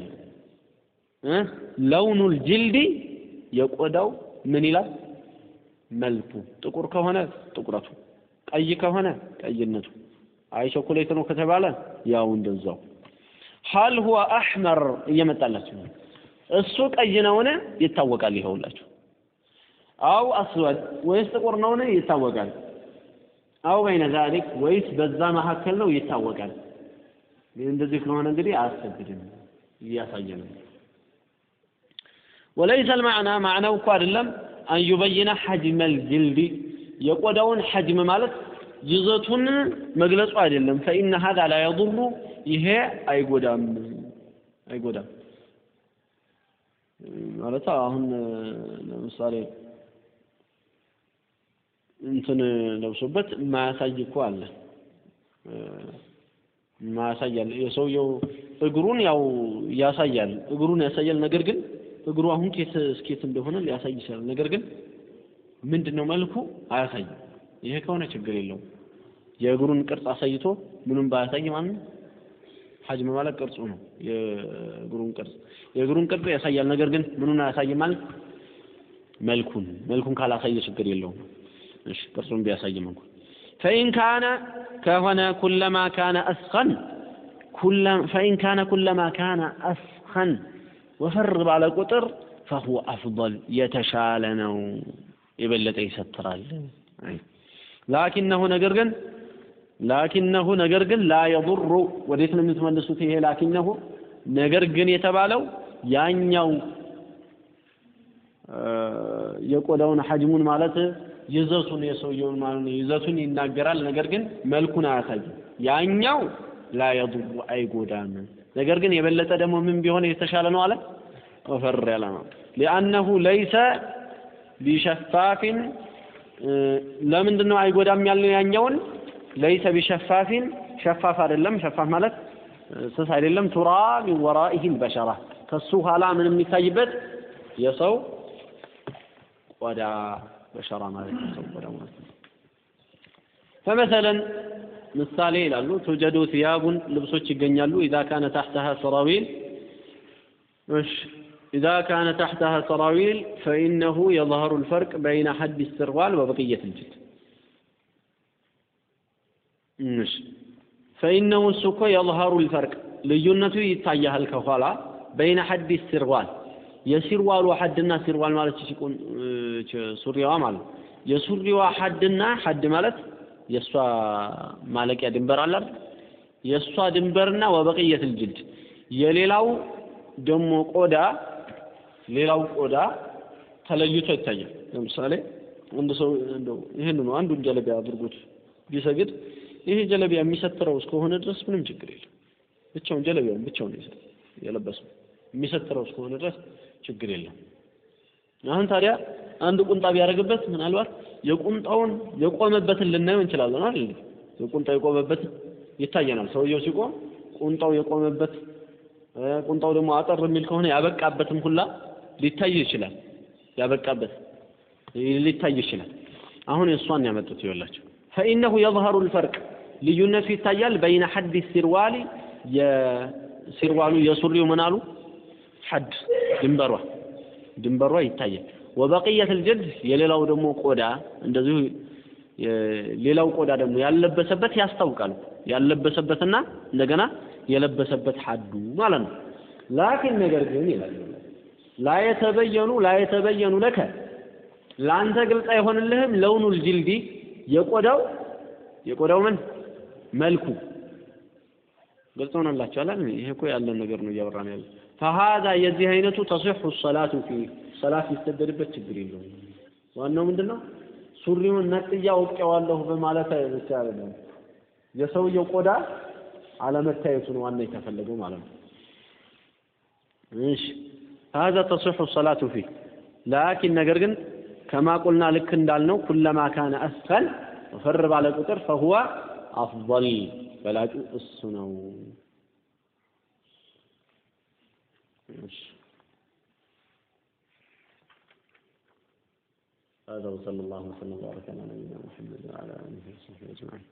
Speaker 1: ለውኑል ጅልዲ የቆዳው ምን ይላል? መልኩ ጥቁር ከሆነ ጥቁረቱ ቀይ ከሆነ ቀይነቱ። አይ ቸኮሌት ነው ከተባለ ያው እንደዛው። ሀል ሁወ አሕመር እየመጣላችሁ እሱ ቀይ ነውን? ይታወቃል ይኸውላችሁ አው አስወድ ወይስ ጥቁር ነውን ይታወቃል። አው በይነ ዛሊክ ወይስ በዛ መካከል ነው ይታወቃል። እንደዚህ ከሆነ እንግዲህ አያስገድድም እያሳየ ነው። ወለይሰ ልማዕና ማዕናው እኮ አይደለም አን ዩበይነ ሐጅመል ጅልዲ የቆዳውን ሐጅም ማለት ይዘቱን መግለጹ አይደለም። ፈኢነ ሀዛ ላ የضሩ ይሄ አይጎዳም አይጎዳም። ማለት አሁን ለምሳሌ እንትን ለብሶበት ማያሳይ እኮ አለ። ማያሳያል የሰውየው እግሩን ያው ያሳያል እግሩን ያሳያል። ነገር ግን እግሩ አሁን ኬት እስኬት እንደሆነ ሊያሳይ ይችላል። ነገር ግን ምንድነው መልኩ? አያሳይም። ይሄ ከሆነ ችግር የለውም። የእግሩን ቅርጽ አሳይቶ ምንም ባያሳይ ማለት ነው? ሐጅም ማለት ቅርጹ ነው የእግሩን ቅርጽ። የእግሩን ቅርጽ ያሳያል። ነገር ግን ምኑን አያሳይም ማለት? መልኩን። መልኩን ካላሳየ ችግር የለውም እሺ ቅርጹን ቢያሳይም እንኳን ፈኢን ካነ ከሆነ ኩለማ ካነ አስኸን ፈኢን ካነ ኩለማ ካነ አስኸን ወፈር ባለ ቁጥር ፈሁወ አፍضል የተሻለ ነው የበለጠ ይሰትራል ላኪነሁ ነገር ግን ላኪነሁ ነገር ግን ላ የضሩ ወዴት ነው የምትመልሱት ይሄ ላኪነሁ ነገር ግን የተባለው ያኛው የቆዳውን ሐጅሙን ማለት ይዘቱን የሰውየውን ማለት ነው። ይዘቱን ይናገራል። ነገር ግን መልኩን አያሳይም። ያኛው ላ አይጎዳም ነገር ግን የበለጠ ደግሞ ምን ቢሆን የተሻለ ነው አለ? ወፈር ያለ ነው። ሊአነሁ ለይሰ ቢሸፋፊን ለምንድን ነው አይጎዳም ያልነው ያኛውን? ለይሰ ቢሸፋፊን ሸፋፍ አይደለም። ሸፋፍ ማለት ስስ አይደለም። ቱራ ሚን ወራኢህ ልበሸራ ከሱ ኋላ ምን የሚታይበት የሰው ቆዳ بشرى ما يتصورون فمثلا مثالي لالو توجد ثياب لبسة جنيا إذا كان تحتها سراويل. مش إذا كان تحتها سراويل فإنه يظهر الفرق بين حد السروال وبقية الجلد. مش فإنه السكو يظهر الفرق ليونة يتعيها الكفالة بين حد السروال. የሲርዋሉ ሐድና ሲርዋል ማለት ሲቁን ሱሪዋ ማለት የሱሪዋ ሐድና ሐድ ማለት የእሷ ማለቂያ ድንበር አለ የእሷ ድንበርና ወበቅየት ልጅልድ የሌላው ደግሞ ቆዳ ሌላው ቆዳ ተለይቶ ይታያል። ለምሳሌ አንድ ሰው እንደው ይህን ነው አንዱን ጀለቢያ አድርጎት ቢሰግድ ይሄ ጀለቢያ የሚሰትረው እስከሆነ ድረስ ምንም ችግር የለም። ብቻውን ጀለቢያውን ብቻውን የለበሰው የሚሰጥረው እስከሆነ ድረስ ችግር የለም። አሁን ታዲያ አንድ ቁንጣ ቢያደርግበት ምናልባት የቁንጣውን የቆመበትን ልናየው እንችላለን አይደል? የቁምጣው የቆመበት ይታየናል። ሰውየው ሲቆም ቁንጣው የቆመበት ቁምጣው ደግሞ አጠር የሚል ከሆነ ያበቃበትም ሁላ ሊታይ ይችላል። ያበቃበት ሊታይ ይችላል። አሁን እሷን ያመጡት ይወላቸው ፈኢነሁ የظهሩ الفرق ልዩነቱ ይታያል በይነ ሐዲ ሲርዋሊ የሲርዋሉ የሱሪው ምን አሉ ሐድ ድንበሯ ድንበሯ ይታያል። ወበቅየት ልጀድ የሌላው ደግሞ ቆዳ እንደዚሁ ሌላው ቆዳ ደግሞ ያለበሰበት ያስታውቃል። ያለበሰበትና እንደገና የለበሰበት ሐዱ ማለት ነው። ላኪን ነገር ግን ይላል ላየተበየኑ ላየተበየኑ ለከ ለአንተ ግልጽ አይሆንልህም ለውኑል ጅልዲ የቆዳው የቆዳው ምን መልኩ ግልጽ ሆነላችኋል? ይሄ እኮ ያለን ነገር ነው እያወራን ያለ ፈሃዛ የዚህ አይነቱ ተሲሑ ሰላቱ ፊ ሰላት ሊሰገድበት ችግር የለውም። ዋናው ምንድን ነው? ሱሪውን ነጥያ ወቄዋለሁ በማለት አይደለም፣ የሰውየው ቆዳ አለመታየቱ ነው ዋና የተፈለገው ማለት ነው። እሺ هذا تصح الصلاة فيه لكن ነገር ግን ከማቁልና ልክ እንዳልነው ኩለማ ካነ አስፈል ወፈር ባለ ቁጥር ፈሁወ አፍል በላጩ እሱ ነው هذا وصلى الله وسلم وبارك على نبينا محمد وعلى اله وصحبه اجمعين.